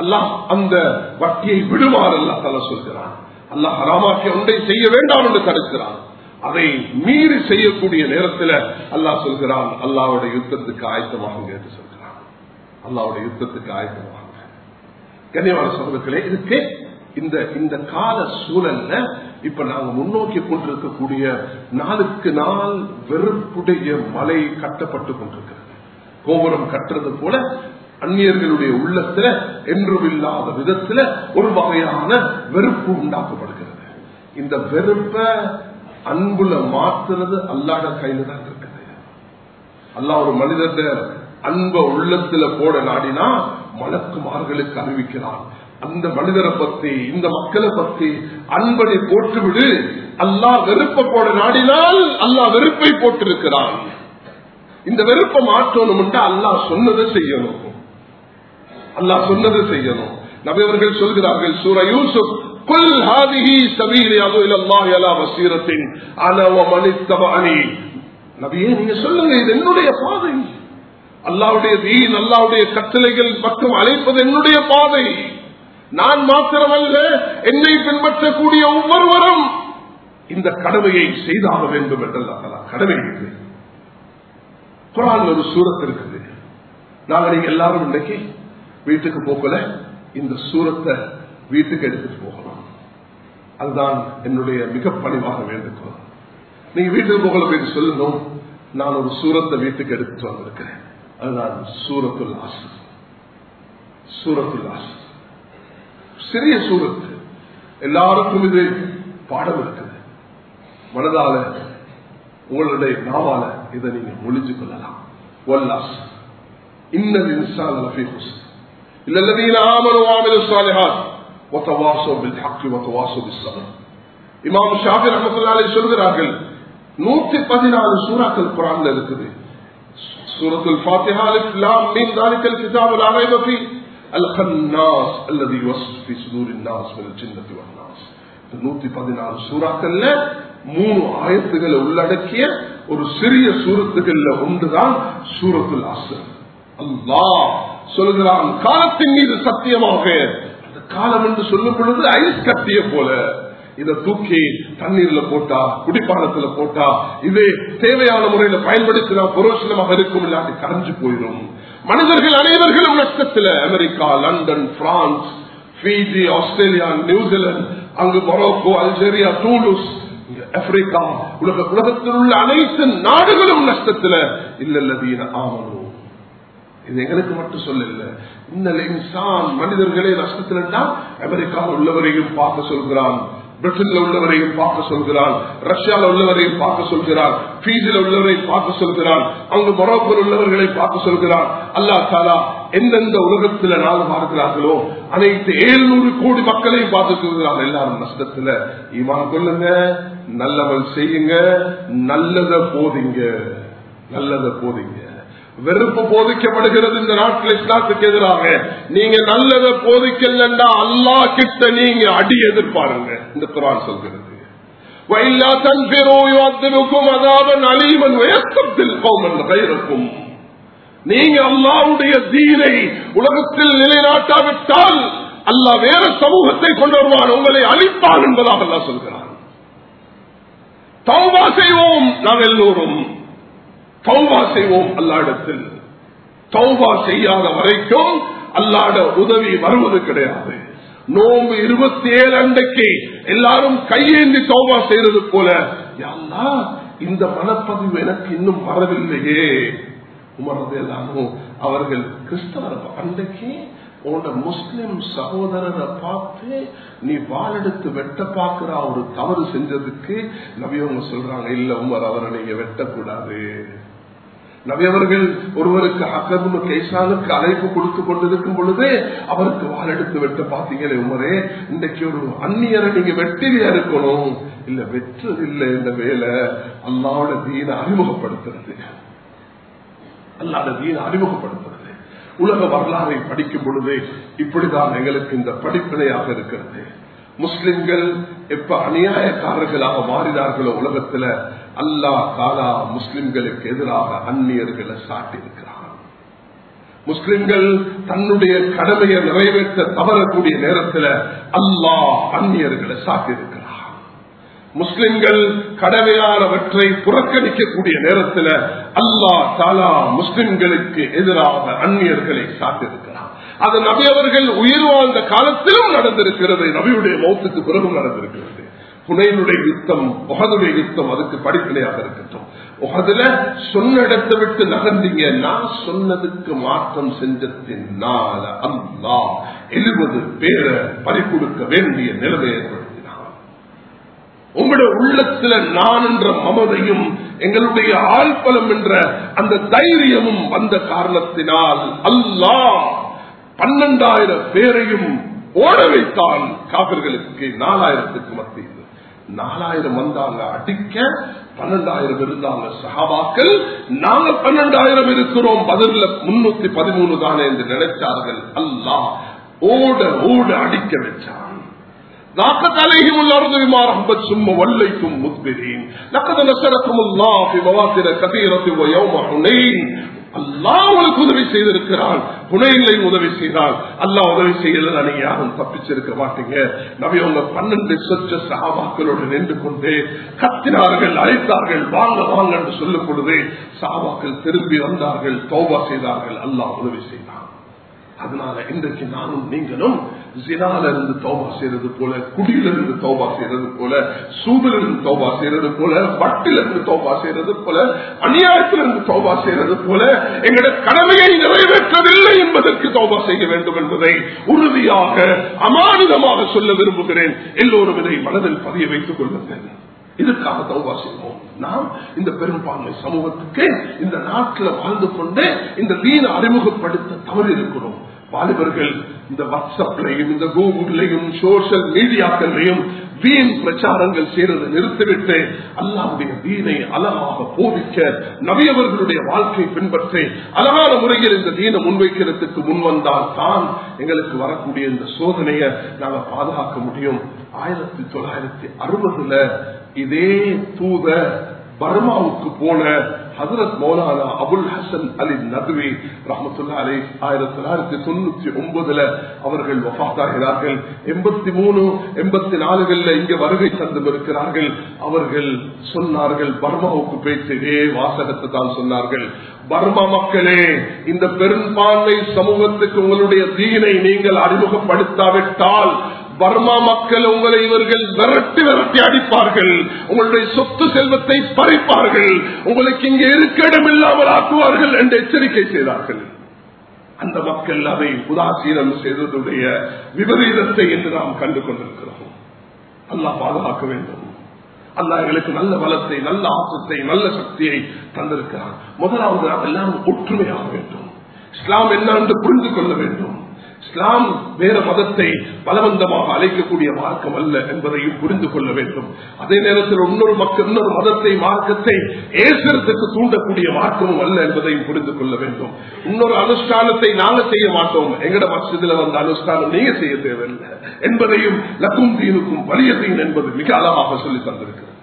அல்லாஹ் அந்த வட்டியை விடுமாறு அல்லா தலை சொல்கிறான். அல்லாஹ் ஹராமாக்கி ஒன்றை செய்ய வேண்டாம் என்று தடுக்கிறான். அதை மீறி செய்யக்கூடிய நேரத்தில் அல்லாஹ் சொல்கிறான் அல்லாவுடைய யுத்தத்துக்கு ஆயத்தமாக என்று சொல்கிறான். அல்லாவுடைய யுத்தத்துக்கு ஆயத்தமாக. கண்ணியமான சகோதரர்களே இதுக்கு இந்த இந்த கால சூழல்ல இப்ப நாங்க முன்னோக்கி கொண்டிருக்கக்கூடிய நாளுக்கு நாள் வெறுப்புடைய மலை கட்டப்பட்டு கொண்டிருக்கிறது. கோபுரம் கட்டுறது போல அந்நியர்களுடைய உள்ளத்துல என்றும் இல்லாத விதத்துல ஒரு வகையான வெறுப்பு உண்டாக்கப்படுகிறது. இந்த வெறுப்ப அன்புல மாத்துறது அல்லாத கையில தான் இருக்குது. அல்லா ஒரு மனிதர்ட அன்ப உள்ளத்துல போட நாடினா மலக்குமார்களுக்கு அறிவிக்கிறான். அந்த மனிதரை பத்தி இந்த மக்களை பத்தி அன்பனை போட்டுவிடு. அல்லா வெறுப்ப போட நாடினால் அல்லா வெறுப்பை போட்டிருக்கிறான். இந்த வெறுப்பை மாற்றணும் அல்லா சொன்னதை செய்யணும். அல்லா சொன்னது செய்யணும். நபியவர்கள் சொல்கிறார்கள் சூர யூசுப் குல் ஹாதிஹி சபீலி அது இல்லல்லாஹி அலா பசீரத்தின் நீங்க சொல்லுங்க இது என்னுடைய பாதை. அல்லாவுடைய தீன் அல்லாவுடைய கட்டளைகள் மற்றும் அழைப்பது என்னுடைய பாதை. நான் மாத்திரமல்ல என்னை பின்பற்றக்கூடிய ஒவ்வொருவரும் இந்த கடமையை செய்தாக வேண்டும் என்றெல்லாம் கடமை இருக்குது. குரான் ஒரு சூரத்திற்கு இருக்குது. நாங்கள் எல்லாரும் இன்னைக்கு வீட்டுக்கு போகல இந்த சூரத்தை வீட்டுக்கு எடுத்துட்டு போகலாம். அதுதான் என்னுடைய மிக பணிவாக வேண்டுகோள். நீங்க வீட்டுக்கு போகல போயிட்டு சொல்லணும் நான் ஒரு சூரத்தை வீட்டுக்கு எடுத்துட்டு வந்திருக்கிறேன். அதுதான் சூரத்துல் ஆசு சூரத்துல் ஆசு சிறிய சூரத்து எல்லாருக்கும் இது பாடம் இருக்குது. மனதால உங்களுடைய நாவால இதை நீங்க ஒழிஞ்சு கொள்ளலாம். வல்லாஸ் இன்னல் இன்சான் லஃபி ஹுஸ்ன் இல்ல الذين آمنوا وعملوا الصالحات وتواصوا بالحق وتواصوا بالصبر இமாம் ஷாஃபி ரஹ்மத்துல்லாஹி அலைஹி சொல்கிறார்கள் 114 சூறாக்கள் குர்ஆன்ல இருக்குது சூரத்துல் ஃபாத்திஹா அலிஃப் லாம் மீம் ذلك الكتاب لا ريب فيه الخناس الذي يوسوس في صدور الناس من الجنة والناس 114 சூறாக்கள்ல மூணு ஆயத்துகளை உள்ளடக்கிய ஒரு சிறிய சூரத்துகள்ல ஒன்றுதான் சூரத்துல் அஸ்ர் அல்லாஹ் சொல்கிறான் காலத்தின் மீது சத்தியமாக. காலம் என்று சொல்லும் பொழுது ஐஸ் கத்திய போல இதை தூக்கி தண்ணீர்ல போட்டா குடிப்பானத்துல போட்டா இது தேவையான முறையில பயன்படுத்தினா புரோசனமாக இருக்கும் இல்லாட்டி கரைஞ்சு போயிடும். மனிதர்கள் அனைவர்களும் நஷ்டத்துல America London France Fiji Australia New Zealand அங்கு மொரோக்கோ அல்ஜீரியா டூலூஸ் ஆப்பிரிக்கா உலக உலகத்தில் உள்ள அனைத்து நாடுகளும் நஷ்டத்துல இல்லல்லதீன ஆமனும் இது எங்களுக்கு மட்டும் சொல்லல. இன்னல் இன்சான் மனிதர்களே நஷ்டத்தில் அமெரிக்காவில் உள்ளவரையும் பார்க்க சொல்கிறான். பிரிட்டன்ல உள்ளவரையும் பார்க்க சொல்கிறான். ரஷ்யாவில் உள்ளவரையும் பார்க்க சொல்கிறான். பீஜில் உள்ளவரையும் பார்க்க சொல்கிறான். அங்கு மொரோக்கோல் உள்ளவர்களை பார்க்க சொல்கிறான். அல்லா தாலா எந்தெந்த உலகத்துல நாள் பார்க்கிறார்களோ அனைத்து ஏழ்நூறு கோடி மக்களையும் பார்த்து சொல்கிறான். எல்லாரும் நஷ்டத்துல. இவன் கொள்ளுங்க நல்லவன் செய்யுங்க நல்லத போதிங்க. நல்லத போதிங்க. வெறுப்பு போதிக்கப்படுகிறது இந்த நாட்டில் இஸ்லாத்துக்கு எதிராக. நீங்க நல்லதை போதிக்கலண்டா அல்லா கிட்ட நீங்க அடி எதிர்பாருங்க. இந்த குரான் சொல்கிறது. நீங்க அல்லாவுடைய தீனை உலகத்தில் நிலைநாட்டாவிட்டால் அல்லாஹ் வேற சமூகத்தை கொண்டு வருவான் உங்களை அழிப்பான் என்பதாக அல்லா சொல்கிறான். தௌபா செய்வோம் நாம் எல்லோரும் தௌபா செய்வோம் அல்லாடத்தில். தௌபா செய்யாத வரைக்கும் அல்லாட உதவி வருவது கிடையாது. நோம்பு இருபத்தி ஏழு அண்டைக்கு எல்லாரும் கையேந்தி தௌபா செய்யறது போல யாருன்னா இந்த மனப்பதிவு எனக்கு இன்னும் வரவில்லையே. உமரது எல்லாரும் அவர்கள் கிறிஸ்தவர் அன்றைக்கு உன்னோட முஸ்லிம் சகோதரரை பார்த்து நீ வாழெடுத்து வெட்ட பார்க்கிற ஒரு தவறு செஞ்சதுக்கு நபியவங்க சொல்றாங்க இல்ல உமர் அவரை நீங்க வெட்டக்கூடாது. நபியவர்கள் ஒருவருக்கு அக்கர்ம கைசானுக்கு அழைப்பு கொடுத்து கொண்டிருக்கும் பொழுது அவருக்கு வாழெடுத்து வெட்ட பாத்தீங்களே உமரே இன்றைக்கு ஒரு அந்நியரை நீங்க வெற்றியா இருக்கணும். இல்ல வெற்றது இல்லை இந்த வேலை அல்லாவோட தீன அறிமுகப்படுத்துறது. அல்லாத தீன அறிமுகப்படுத்துறது. உலக வரலாறை படிக்கும் பொழுது இப்படிதான் எங்களுக்கு இந்த படிப்பினையாக இருக்கிறது. முஸ்லிம்கள் எப்ப அநியாயக்காரர்களாக மாறினார்களோ உலகத்துல அல்லா தாலா முஸ்லிம்களுக்கு எதிராக அந்நியர்களை சாட்டியிருக்கிறான். முஸ்லிம்கள் தன்னுடைய கடமையை நிறைவேற்ற தவறக்கூடிய நேரத்தில் அல்லாஹ் அந்நியர்களை சாட்டியிருக்கிறார் முஸ்லிம்கள் கடமையானவற்றை புறக்கணிக்கக்கூடிய நேரத்தில் அல்லா தாலா முஸ்லிம்களுக்கு எதிராக அந்நியர்களை சாட்டியிருக்கிறார் அது நபி அவர்கள் உயிர் வாழ்ந்த காலத்திலும் நடந்திருக்கிறது நபியுடைய மௌத்துக்கு பிறகும் நடந்திருக்கிறது. புனையினுடைய யுத்தம் உகதுடைய யுத்தம் அதுக்கு படிப்பினையாக இருக்கட்டும். உகதுல சொன்ன இடத்தை விட்டு நகர்ந்தீங்க நான் சொன்னதுக்கு மாற்றம் செஞ்சத்தினால அல்லா எழுபது பேரை பறிக்கொடுக்க வேண்டிய நிலைமை ஏற்படுத்தினான். உங்களுடைய உள்ளத்துல நான் என்ற மமதையும் எங்களுடைய ஆழ்பலம் என்ற அந்த தைரியமும் வந்த காரணத்தினால் அல்லாஹ் பன்னெண்டாயிரம் பேரையும் ஓட வைத்தான் காவிர்களுக்கு நாலாயிரத்துக்கு மத்தியில். நாலாயிரம் வந்தாங்க அடிக்க பன்னெண்டாயிரம் இருந்தாங்க சகாபாக்கள் நாங்க பன்னெண்டாயிரம் இருக்கிறோம் பதில முன்னூத்தி பதிமூணு தானே என்று நினைச்சார்கள் அல்லாஹ் ஓட ஓட அடிக்க வச்சான் ضاقت عليهم الارض بما رحبت ثم وليتم مدبرين لقد نصركم الله في مواطن كثيره ويوم حنين அல்லாஹ் உங்களுக்கு உதவி செய்திருக்கிறான். புனையிலை உதவி செய்தால் அல்லாஹ் உதவி செய்யல நீங்க யாரும் தப்பிச்சிருக்க மாட்டீங்க. நபி உங்க பன்னெண்டு சொச்ச சகாபாக்களோடு நின்று கொண்டு கத்தினார்கள் அழைத்தார்கள் வாங்க வாங்க என்று சொல்லும் பொழுது சாபாக்கள் திரும்பி வந்தார்கள் தௌபா செய்தார்கள் அல்லாஹ் உதவி செய்தார் அதனால இன்றைக்கு நானும் நீங்களும் ஜினால இருந்து தௌபா செய்யறது போல குடியிலிருந்து தௌபா செய்யறது போல சூதிலிருந்து தௌபா செய்யறது போல வட்டிலிருந்து தௌபா செய்யறது போல அநியாயத்திலிருந்து தௌபா செய்யறது போல எங்களுடைய கடமையை நிறைவேற்றவில்லை என்பதற்கு தௌபா செய்ய வேண்டும் என்பதை உறுதியாக அமானிதமாக சொல்ல விரும்புகிறேன். எல்லோரும் இதை மனதில் பதிய வைத்துக் கொள்ளுங்கள். இதுக்காக தௌபா செய்வோம். நாம் இந்த பெரும்பான்மை சமூகத்துக்கு இந்த நாட்டில் வாழ்ந்து கொண்டு இந்த தீன அறிமுகப்படுத்த தவறி இருக்கிறோம் வாலிபர்கள் இந்த வாட்ஸ்அப்லையும் இந்த கூகுள்லையும் சோசியல் மீடியாக்கள்லையும் வீண் பிரச்சாரங்கள் செய்யறதை நிறுத்திவிட்டு அல்லாவுடைய வீணை அழகாக போதிக்க நவியவர்களுடைய வாழ்க்கை பின்பற்றி அழகான முறையில் இந்த தீனை முன்வைக்கிறதுக்கு முன் வந்தால் தான் எங்களுக்கு வரக்கூடிய இந்த சோதனையை நாங்க பாதுகாக்க முடியும். ஆயிரத்தி தொள்ளாயிரத்தி அறுபதுல இதே தூத பர்மாவுக்கு போன ஹசரத் மௌலானா அபுல் ஹசன் அலி நதுவி ரஹமத்துல்லா அலி ஆயிரத்தி தொள்ளாயிரத்தி தொண்ணூத்தி ஒன்பதுல அவர்கள் வஃத்தாகிறார்கள். எண்பத்தி மூணு எண்பத்தி நாலுகள்ல இங்க வருகை தந்து இருக்கிறார்கள். அவர்கள் சொன்னார்கள் பர்மாவுக்கு போயிட்டு இதே வாசகத்தை தான் சொன்னார்கள். பர்மா மக்களே இந்த பெரும்பான்மை சமூகத்துக்கு உங்களுடைய தீனை நீங்கள் அறிமுகப்படுத்தாவிட்டால் பர்மா மக்கள் உங்களை இவர்கள் விரட்டி விரட்டி அடிப்பார்கள். உங்களுடைய சொத்து செல்வத்தை பறிப்பார்கள். உங்களுக்கு இங்கே இருக்க இடம் இல்லாமல் ஆக்குவார்கள் என்று எச்சரிக்கை செய்தார்கள். அந்த மக்கள் அதை உதாசீனம் செய்ததுடைய விபரீதத்தை என்று நாம் கண்டு கொண்டிருக்கிறோம். அல்லாஹ் பாதுகாக்க வேண்டும். அல்லா எங்களுக்கு நல்ல பலத்தை நல்ல ஆற்றத்தை நல்ல சக்தியை தந்திருக்கிறார். முதலாவது நாம் எல்லாரும் ஒற்றுமையாக வேண்டும். இஸ்லாம் என்ன என்று புரிந்து கொள்ள வேண்டும். இஸ்லாம் வேற மதத்தை பலவந்தமாக அழைக்கக்கூடிய மார்க்கம் அல்ல என்பதையும் புரிந்து கொள்ள வேண்டும். அதே நேரத்தில் இன்னொரு மக்கள் இன்னொரு மதத்தை மார்க்கத்தை ஏசரத்துக்கு தூண்டக்கூடிய மார்க்கமும் அல்ல என்பதையும் புரிந்து கொள்ள வேண்டும். இன்னொரு அனுஷ்டானத்தை நாங்க செய்ய மாட்டோம். எங்கட மசிதில வந்த அனுஷ்டானம் நீங்க செய்ய தேவையில்லை என்பதையும் லக்கும் தீனுக்கும் வலிய தீன் என்பது மிக அழகாக சொல்லி தந்திருக்கிறது.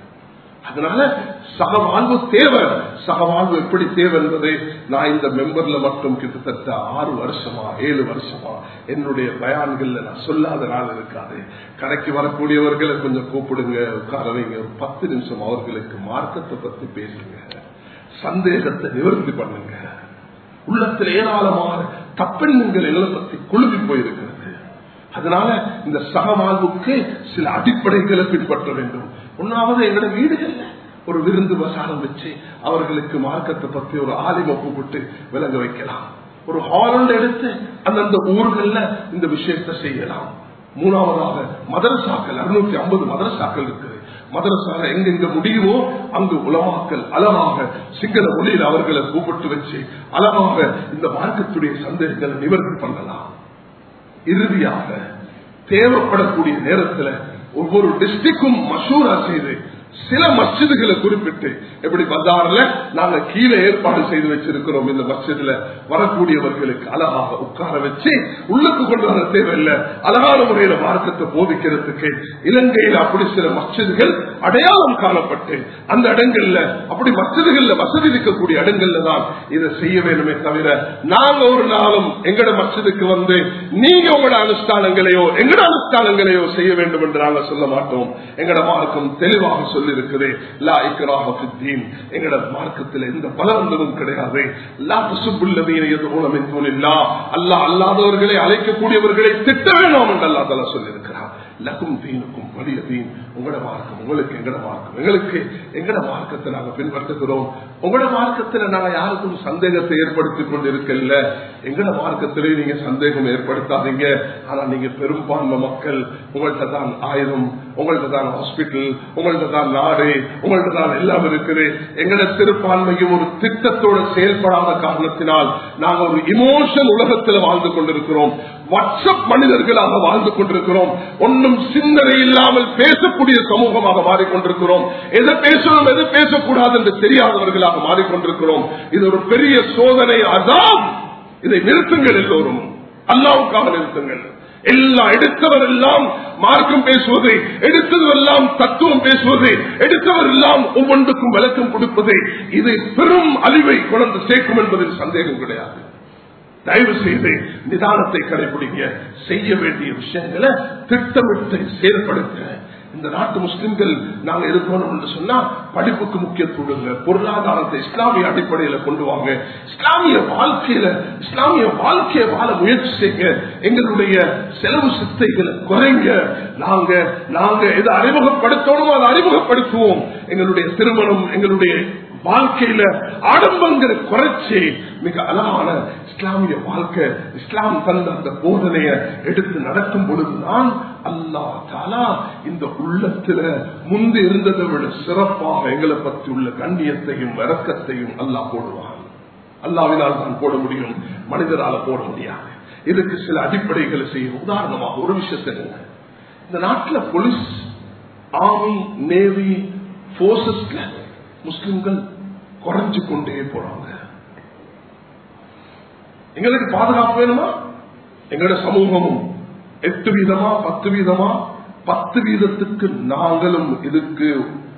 அதனால சகவாழ்வு தேவை. சகவாழ்வு எப்படி தேவை என்பதை நான் இந்த மெம்பர்ல மட்டும் கிட்டத்தட்ட ஆறு வருஷமா ஏழு வருஷமா என்னுடைய பயான்கள்ல நான் சொல்லாத நாள் இருக்காது. கடைக்கு வரக்கூடியவர்களை கொஞ்சம் கூப்பிடுங்க உட்கார வைங்க. ஒரு பத்து நிமிஷம் அவர்களுக்கு மார்க்கத்தை பத்தி பேசுங்க. சந்தேகத்தை நிவர்த்தி பண்ணுங்க. உள்ளத்தில் ஏராளமான தப்பெண்ணங்கள் எல்லாம் பத்தி குழுவி போயிருக்கிறது. அதனால இந்த சகவாழ்வுக்கு சில அடிப்படைகளை பின்பற்ற வேண்டும். ஒன்னாவது எங்களோட வீடுகள்ல ஒரு விருந்து வசாரம் வச்சு அவர்களுக்கு மார்க்கத்தை பத்தி ஒரு ஆலிம கூப்பிட்டு விளங்க வைக்கலாம். ஒரு ஹாலண்ட் எடுத்து அந்தந்த ஊர்கள்ல இந்த விஷயத்தை செய்யலாம். மூணாவதாக மதரசாக்கள் அறுநூத்தி ஐம்பது மதரசாக்கள் இருக்குது. மதரசாக எங்கெங்க முடியுமோ அங்கு உலமாக்கல் அழகாக சிங்கள மொழியில் அவர்களை கூப்பிட்டு வச்சு அழகாக இந்த மார்க்கத்துடைய சந்தேகங்களை நிவர்த்தி பண்ணலாம். இறுதியாக தேவைப்படக்கூடிய நேரத்தில் ஒவ்வொரு டிஸ்ட்ரிக்டும் மசூரா செய்து சில மசிதுகளை குறிப்பிட்டு எப்படி பஜார்ல நாங்க கீழே ஏற்பாடு செய்து வச்சிருக்கிறோம் இந்த மஸ்ஜிதுல வரக்கூடியவர்களுக்கு அழகாக உட்கார வச்சு உள்ளுக்கு கொண்டு வர தேவையில்லை. அழகான முறையில மார்க்கத்தை போதிக்கிறதுக்கு இலங்கையில் அப்படி சில மசிதுகள் அடையாளம் காணப்பட்டு அந்த இடங்கள்ல அப்படி மஸ்ஜிதுகள்ல வசதி இருக்கக்கூடிய இடங்கள்ல தான் இதை செய்ய வேண்டுமே தவிர நாங்க ஒரு நாளும் எங்கட மசிதுக்கு வந்து நீங்க உங்களோட அனுஷ்டானங்களையோ எங்கட அனுஷ்டானங்களையோ செய்ய வேண்டும் என்று நாங்க சொல்ல மாட்டோம். எங்கட மார்க்கம் தெளிவாக சொல்லி இருக்குது லா இக்கராக ஃபித்தீன் மார்க்கத்தில் எந்த பலவந்தமும் கிடையாது. லா துசுப்புள்ளதீன எதுவும் இல்லா அல்லாஹ் அல்லாதவர்களை அழைக்கக்கூடியவர்களை திட்ட வேண்டாம் என்று அல்லா தலா சொல்லியிருக்கிறார் லக்கும் தீனுக்கும் வலிய தீன். உங்களோட மார்க்கம் உங்களுக்கு எங்கட மார்க்கம். எங்களுக்கு எங்கட மார்க்கத்தை நாங்கள் பின்பற்றுகிறோம். உங்களோட மார்க்கத்தில் நாங்கள் யாருக்கும் சந்தேகத்தை ஏற்படுத்திக் கொண்டிருக்கல. எங்கட மார்க்கத்திலே நீங்க சந்தேகம் ஏற்படுத்தாதீங்க. ஆனா நீங்க பெரும்பான்மை மக்கள். உங்கள்கிட்ட தான் ஆயுதம் உங்கள்கிட்ட தான் ஹாஸ்பிட்டல் உங்கள்கிட்ட தான் நாடு உங்கள்கிட்ட தான் எல்லாம் இருக்குது. எங்களோட சிறுபான்மையும் ஒரு திட்டத்தோட செயல்படாத காரணத்தினால் நாங்க ஒரு இமோஷன் உலகத்தில் வாழ்ந்து கொண்டிருக்கிறோம். வாட்ஸ்அப் மனிதர்களாக வாழ்ந்து கொண்டிருக்கிறோம். ஒன்றும் சிந்தனை இல்லாமல் பேசக்கூடிய சமூகமாக மாறிக்கொண்டிருக்கிறோம். எதை பேசணும் எது பேசக்கூடாது என்று தெரியாதவர்களாக மாறிக்கொண்டிருக்கிறோம். இது ஒரு பெரிய சோதனை. அதான் இதை நிறுத்துங்கள் எல்லோரும். அல்லாவுக்காக நிறுத்துங்கள். எல்லா எடுத்தவர் எல்லாம் மார்க்கம் பேசுவது எடுத்ததெல்லாம் தத்துவம் பேசுவது எடுத்தவரெல்லாம் ஒவ்வொன்றுக்கும் விளக்கம் கொடுப்பது இது பெரும் அழிவை குழந்தை சேர்க்கும் என்பதில் சந்தேகம் கிடையாது. தயவு செய்து நிதானத்தை கடைபிடிக்க செய்ய வேண்டிய விஷயங்களை திட்டமிட்டு செயல்படுத்த இந்த நாட்டு முஸ்லிம்கள் நாங்க இருக்கணும் என்று சொன்னா படிப்புக்கு முக்கியத்துவம் கொடுங்க. பொருளாதாரத்தை இஸ்லாமிய அடிப்படையில கொண்டு வாங்க. இஸ்லாமிய வாழ்க்கையில இஸ்லாமிய வாழ்க்கையை வாழ முயற்சி செய்ய எங்களுடைய செலவு சித்தைகளை குறைங்க. நாங்க நாங்க எதை அறிமுகப்படுத்தணுமோ அதை அறிமுகப்படுத்துவோம். எங்களுடைய திருமணம் எங்களுடைய வாழ்க்கையில ஆடம்பங்களை குறைச்சி மிக அழகான இஸ்லாமிய வாழ்க்கை இஸ்லாம் தந்த அந்த போதனைய எடுத்து நடக்கும் பொழுதுதான் அல்லா தாலா இந்த உள்ளத்துல முந்து இருந்ததை விட சிறப்பாக எங்களை பற்றி உள்ள கண்ணியத்தையும் விளக்கத்தையும் அல்லாஹ் போடுவான். அல்லாவினால் தான் போட முடியும் மனிதரால போட முடியாது. இதுக்கு சில அடிப்படைகளை செய்யும். உதாரணமாக ஒரு விஷயத்தை இந்த நாட்டில் போலீஸ் ஆர்மி நேவி போர்சஸ்ல முஸ்லிம்கள் குறைஞ்சு கொண்டே போறாங்க. எங்களுக்கு பாதுகாப்பு வேணுமா? எங்களோட சமூகமும் எட்டு வீதமா பத்து வீதமா பத்து வீதத்துக்கு நாங்களும் இதுக்கு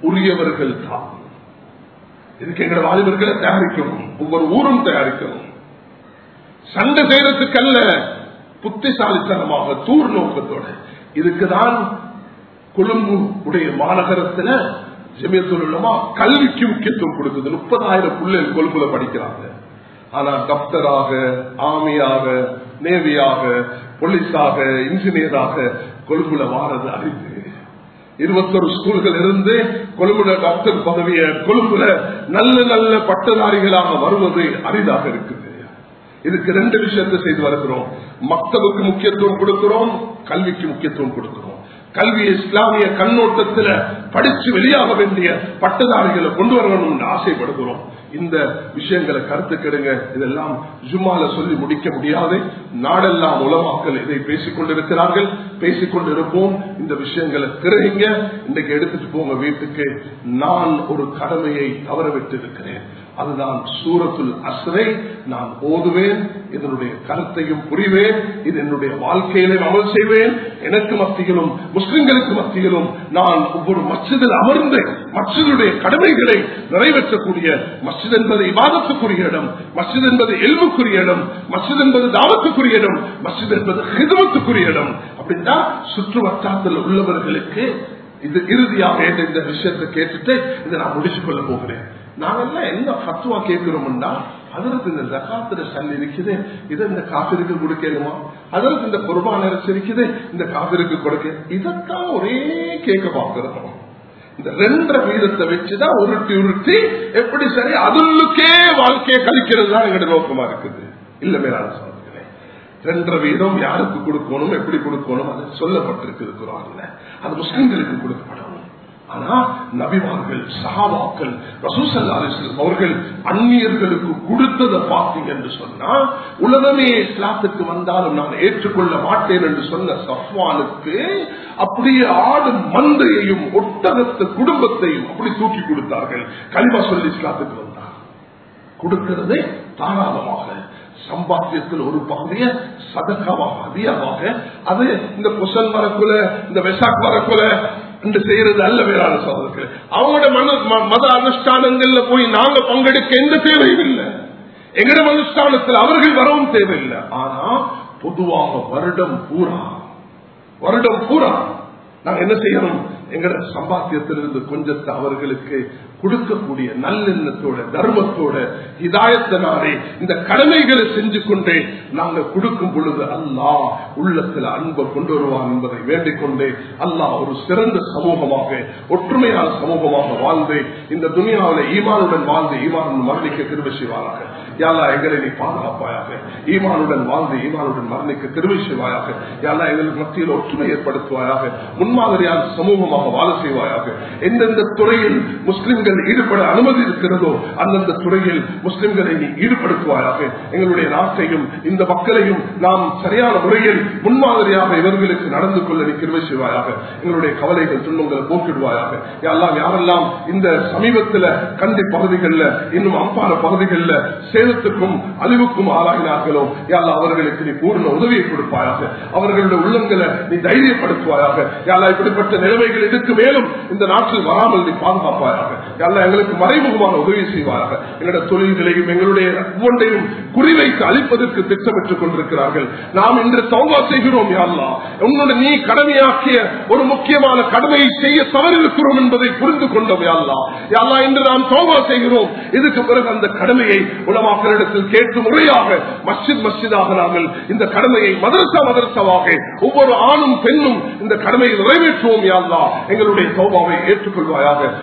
உரியவர்கள் தான். இதுக்கு எங்களோட வாலிபர்களை தயாரிக்கணும் ஒவ்வொரு ஊரும் தயாரிக்கணும். சண்டை செய்யறதுக்கு அல்ல புத்திசாலித்தனமாக தூர் நோக்கத்தோட. இதுக்குதான் கொழும்பு உடைய மாநகரத்துல ஜமியத்துலமா கல்விக்கு முக்கியத்துவம் கொடுக்குது முப்பதாயிரம் பிள்ளைகள் கொழும்புல படிக்கிறாங்க. ஆனா டாக்டராக ஆர்மியாக நேவியாக போலீஸாக இன்ஜினியராக கொழும்புல வாரது அறிந்து இருபத்தொரு ஸ்கூல்கள் இருந்து கொழும்புல டாக்டர் பதவிய கொழும்புல நல்ல நல்ல பட்டதாரிகளாக வருவது அரிதாக இருக்குது. இதுக்கு ரெண்டு விஷயத்தை செய்து வருகிறோம். மக்களுக்கு முக்கியத்துவம் கொடுக்கிறோம் கல்விக்கு முக்கியத்துவம் கொடுக்கிறோம். கல்வி இஸ்லாமிய கண்ணோட்டத்தில் படிச்சு வெளியாக வேண்டிய பட்டதாரிகளை கொண்டு வரணும்னு ஆசைப்படுகிறோம். இந்த விஷயங்களை கருத்து கெடுங்க இதெல்லாம் ஜும்மால சொல்லி முடிக்க முடியாது. நாடெல்லாம் உலமாக்கள் இதை பேசிக் கொண்டிருக்கிறார்கள். பேசிக் கொண்டிருப்போம். இந்த விஷயங்களை திரைங்க இன்றைக்கு எடுத்துட்டு போங்க வீட்டுக்கு. நான் ஒரு கடமையை தவறவிட்டு இருக்கிறேன் அதுதான் சூரத்துல் அஸ்ரை. நான் ஓதுவேன். இதனுடைய கருத்தையும் புரிவேன் இது என்னுடைய வாழ்க்கையிலே அமல் செய்வேன். எனக்கு மத்தியிலும் முஸ்லிம்களுக்கு மத்தியிலும் நான் ஒவ்வொரு மசிதில் அமர்ந்து மச்சிதுடைய கடமைகளை நிறைவேற்றக்கூடிய மசித் என்பது இவாதத்துக்குரிய இடம் மசித் என்பது எல்புக்குரிய இடம் மசித் என்பது தாவத்துக்குரிய இடம் மசித் என்பது ஹிதமத்துக்குரிய இடம். அப்படின்னா சுற்று வட்டாரத்தில் உள்ளவர்களுக்கு இது இறுதியாக இந்த விஷயத்தை கேட்டுட்டு இதை நான் முடிச்சுக் கொள்ள போகிறேன்? நாங்கெல்லாம் என்ன பத்துவா கேட்கிறோம்னா அதற்கு இந்த ஜக்காத்துல சல் இருக்குது இதை இந்த காப்பிற்கு கொடுக்கணுமா? அதற்கு இந்த குர்பான் இறைச்சி இருக்குது இந்த காப்பிற்கு கொடுக்க. இதைத்தான் ஒரே கேட்க பார்க்கிறோம் இந்த ரெண்டரை வீதத்தை வச்சுதான் உருட்டி உருட்டி எப்படி சரி அதுள்ளுக்கே வாழ்க்கையை கழிக்கிறது தான் எங்களுடைய நோக்கமா இருக்குது. இல்ல மேலான சொல்லுகிறேன் ரெண்டரை வீதம் யாருக்கு கொடுக்கணும் எப்படி கொடுக்கணும்? அது சொல்லப்பட்டிருக்கு குரான்ல அது முஸ்லிம்களுக்கு கொடுக்கணும். ஆனா நபிமார்கள் சகாபாக்கள் ரசூசல்லா அவர்கள் அந்நியர்களுக்கு கொடுத்ததை பார்த்தீங்க என்று சொன்னா உலகமே இஸ்லாத்துக்கு வந்தாலும் நான் ஏற்றுக்கொள்ள மாட்டேன் என்று சொன்ன சஃப்வானுக்கு அப்படியே ஆடு மந்தையையும் ஒட்டகத்து குடும்பத்தையும் அப்படி தூக்கி கொடுத்தார்கள். கலிமா சொல்லி இஸ்லாத்துக்கு வந்தார் கொடுக்கிறதே தாராளமாக சம்பாத்தியத்தில் ஒரு பகுதிய சதக்கமாக அதிகமாக. அது இந்த புசல் வரக்குல இந்த வெசாக் வரக்குல என்று செய்யறது அல்ல வேறான சகோதரர்கள். அவங்களோட மன மத அனுஷ்டானங்கள்ல போய் நாங்க பங்கெடுக்க எந்த தேவையும் இல்லை. எங்களிடம் அனுஷ்டானத்தில் அவர்கள் வரவும் தேவையில்லை. ஆனா பொதுவாக வருடம் பூரா வருடம் பூரா நாங்க என்ன செய்யணும்? எங்கட சம்பாத்தியத்திலிருந்து கொஞ்சத்தை அவர்களுக்கு கொடுக்கக்கூடிய நல்லெண்ணத்தோட தர்மத்தோட இதாயத்தினாலே இந்த கடமைகளை செஞ்சு கொண்டே நாங்கள் கொடுக்கும் பொழுது அல்லாஹ் உள்ளத்துல அன்பை கொண்டு வருவான் என்பதை வேண்டிக் கொண்டே அல்லாஹ் ஒரு சிறந்த சமூகமாக ஒற்றுமையான சமூகமாக வாழ்ந்து இந்த துணியாவில ஈமானுடன் வாழ்ந்து ஈமானுடன் மரணிக்க திரும்ப செய்வாராக. யாரா எங்களை நீ பாதுகாப்பாயாக ஈமானுடன் வாழ்ந்து ஈமானுடன் மரணிக்க திரும்ப செய்வாயாக. யாரா எங்களுக்கு மத்தியில் ஒற்றுமை ஏற்படுத்துவாயாக. முன்மாதிரியான சமூகமாக குடும்பமாக வாழ செய்வாயாக. எந்தெந்த துறையில் முஸ்லிம்கள் ஈடுபட அனுமதி இருக்கிறதோ அந்தந்த துறையில் முஸ்லிம்களை நீ ஈடுபடுத்துவாயாக. எங்களுடைய நாட்டையும் இந்த மக்களையும் நாம் சரியான முறையில் முன்மாதிரியாக இவர்களுக்கு நடந்து கொள்ள நீ கிருமை செய்வாயாக. எங்களுடைய கவலைகள் துன்பங்களை போக்கிடுவாயாக. எல்லாம் யாரெல்லாம் இந்த சமீபத்தில் கண்டி பகுதிகளில் இன்னும் அம்பான பகுதிகளில் சேதத்துக்கும் அழிவுக்கும் ஆளாகினார்களோ யாரெல்லாம் அவர்களுக்கு நீ பூர்ண உதவியை கொடுப்பாயாக. அவர்களுடைய உள்ளங்களை நீ தைரியப்படுத்துவாயாக. யாரா இப்படிப்பட்ட நிலைமைகள் இதுக்கு மேலும் இந்த நாட்டில் வராமல் நீ பாதுகாப்பாயாக யாரா எங்களுக்கு மறைமுகமான உதவி செய்வாயாக எங்களுடைய தொழில்களையும் எங்களுடைய ஒவ்வொன்றையும் குறிவைத்து அழிப்பதற்கு திட்டமிட்டுக் கொண்டிருக்கிறார்கள். நாம் இன்று தௌபா செய்கிறோம் யாழ்லா உன்னோட நீ கடமையாக்கிய ஒரு முக்கியமான கடமையை செய்ய தவறிருக்கிறோம் என்பதை புரிந்து கொண்டோம் யாழ்லா யாழ்லா இன்று நாம் தௌபா செய்கிறோம். இதுக்கு பிறகு அந்த கடமையை உலமாக்களிடத்தில் கேட்டு முறையாக மஸ்ஜித் மஸ்ஜிதாக நாங்கள் இந்த கடமையை மதரசா மதரசாவாக ஒவ்வொரு ஆணும் பெண்ணும் இந்த கடமையை நிறைவேற்றுவோம் யாழ்லா எங்களுடைய சோபாவை ஏற்றுக்கொள்வாயாக.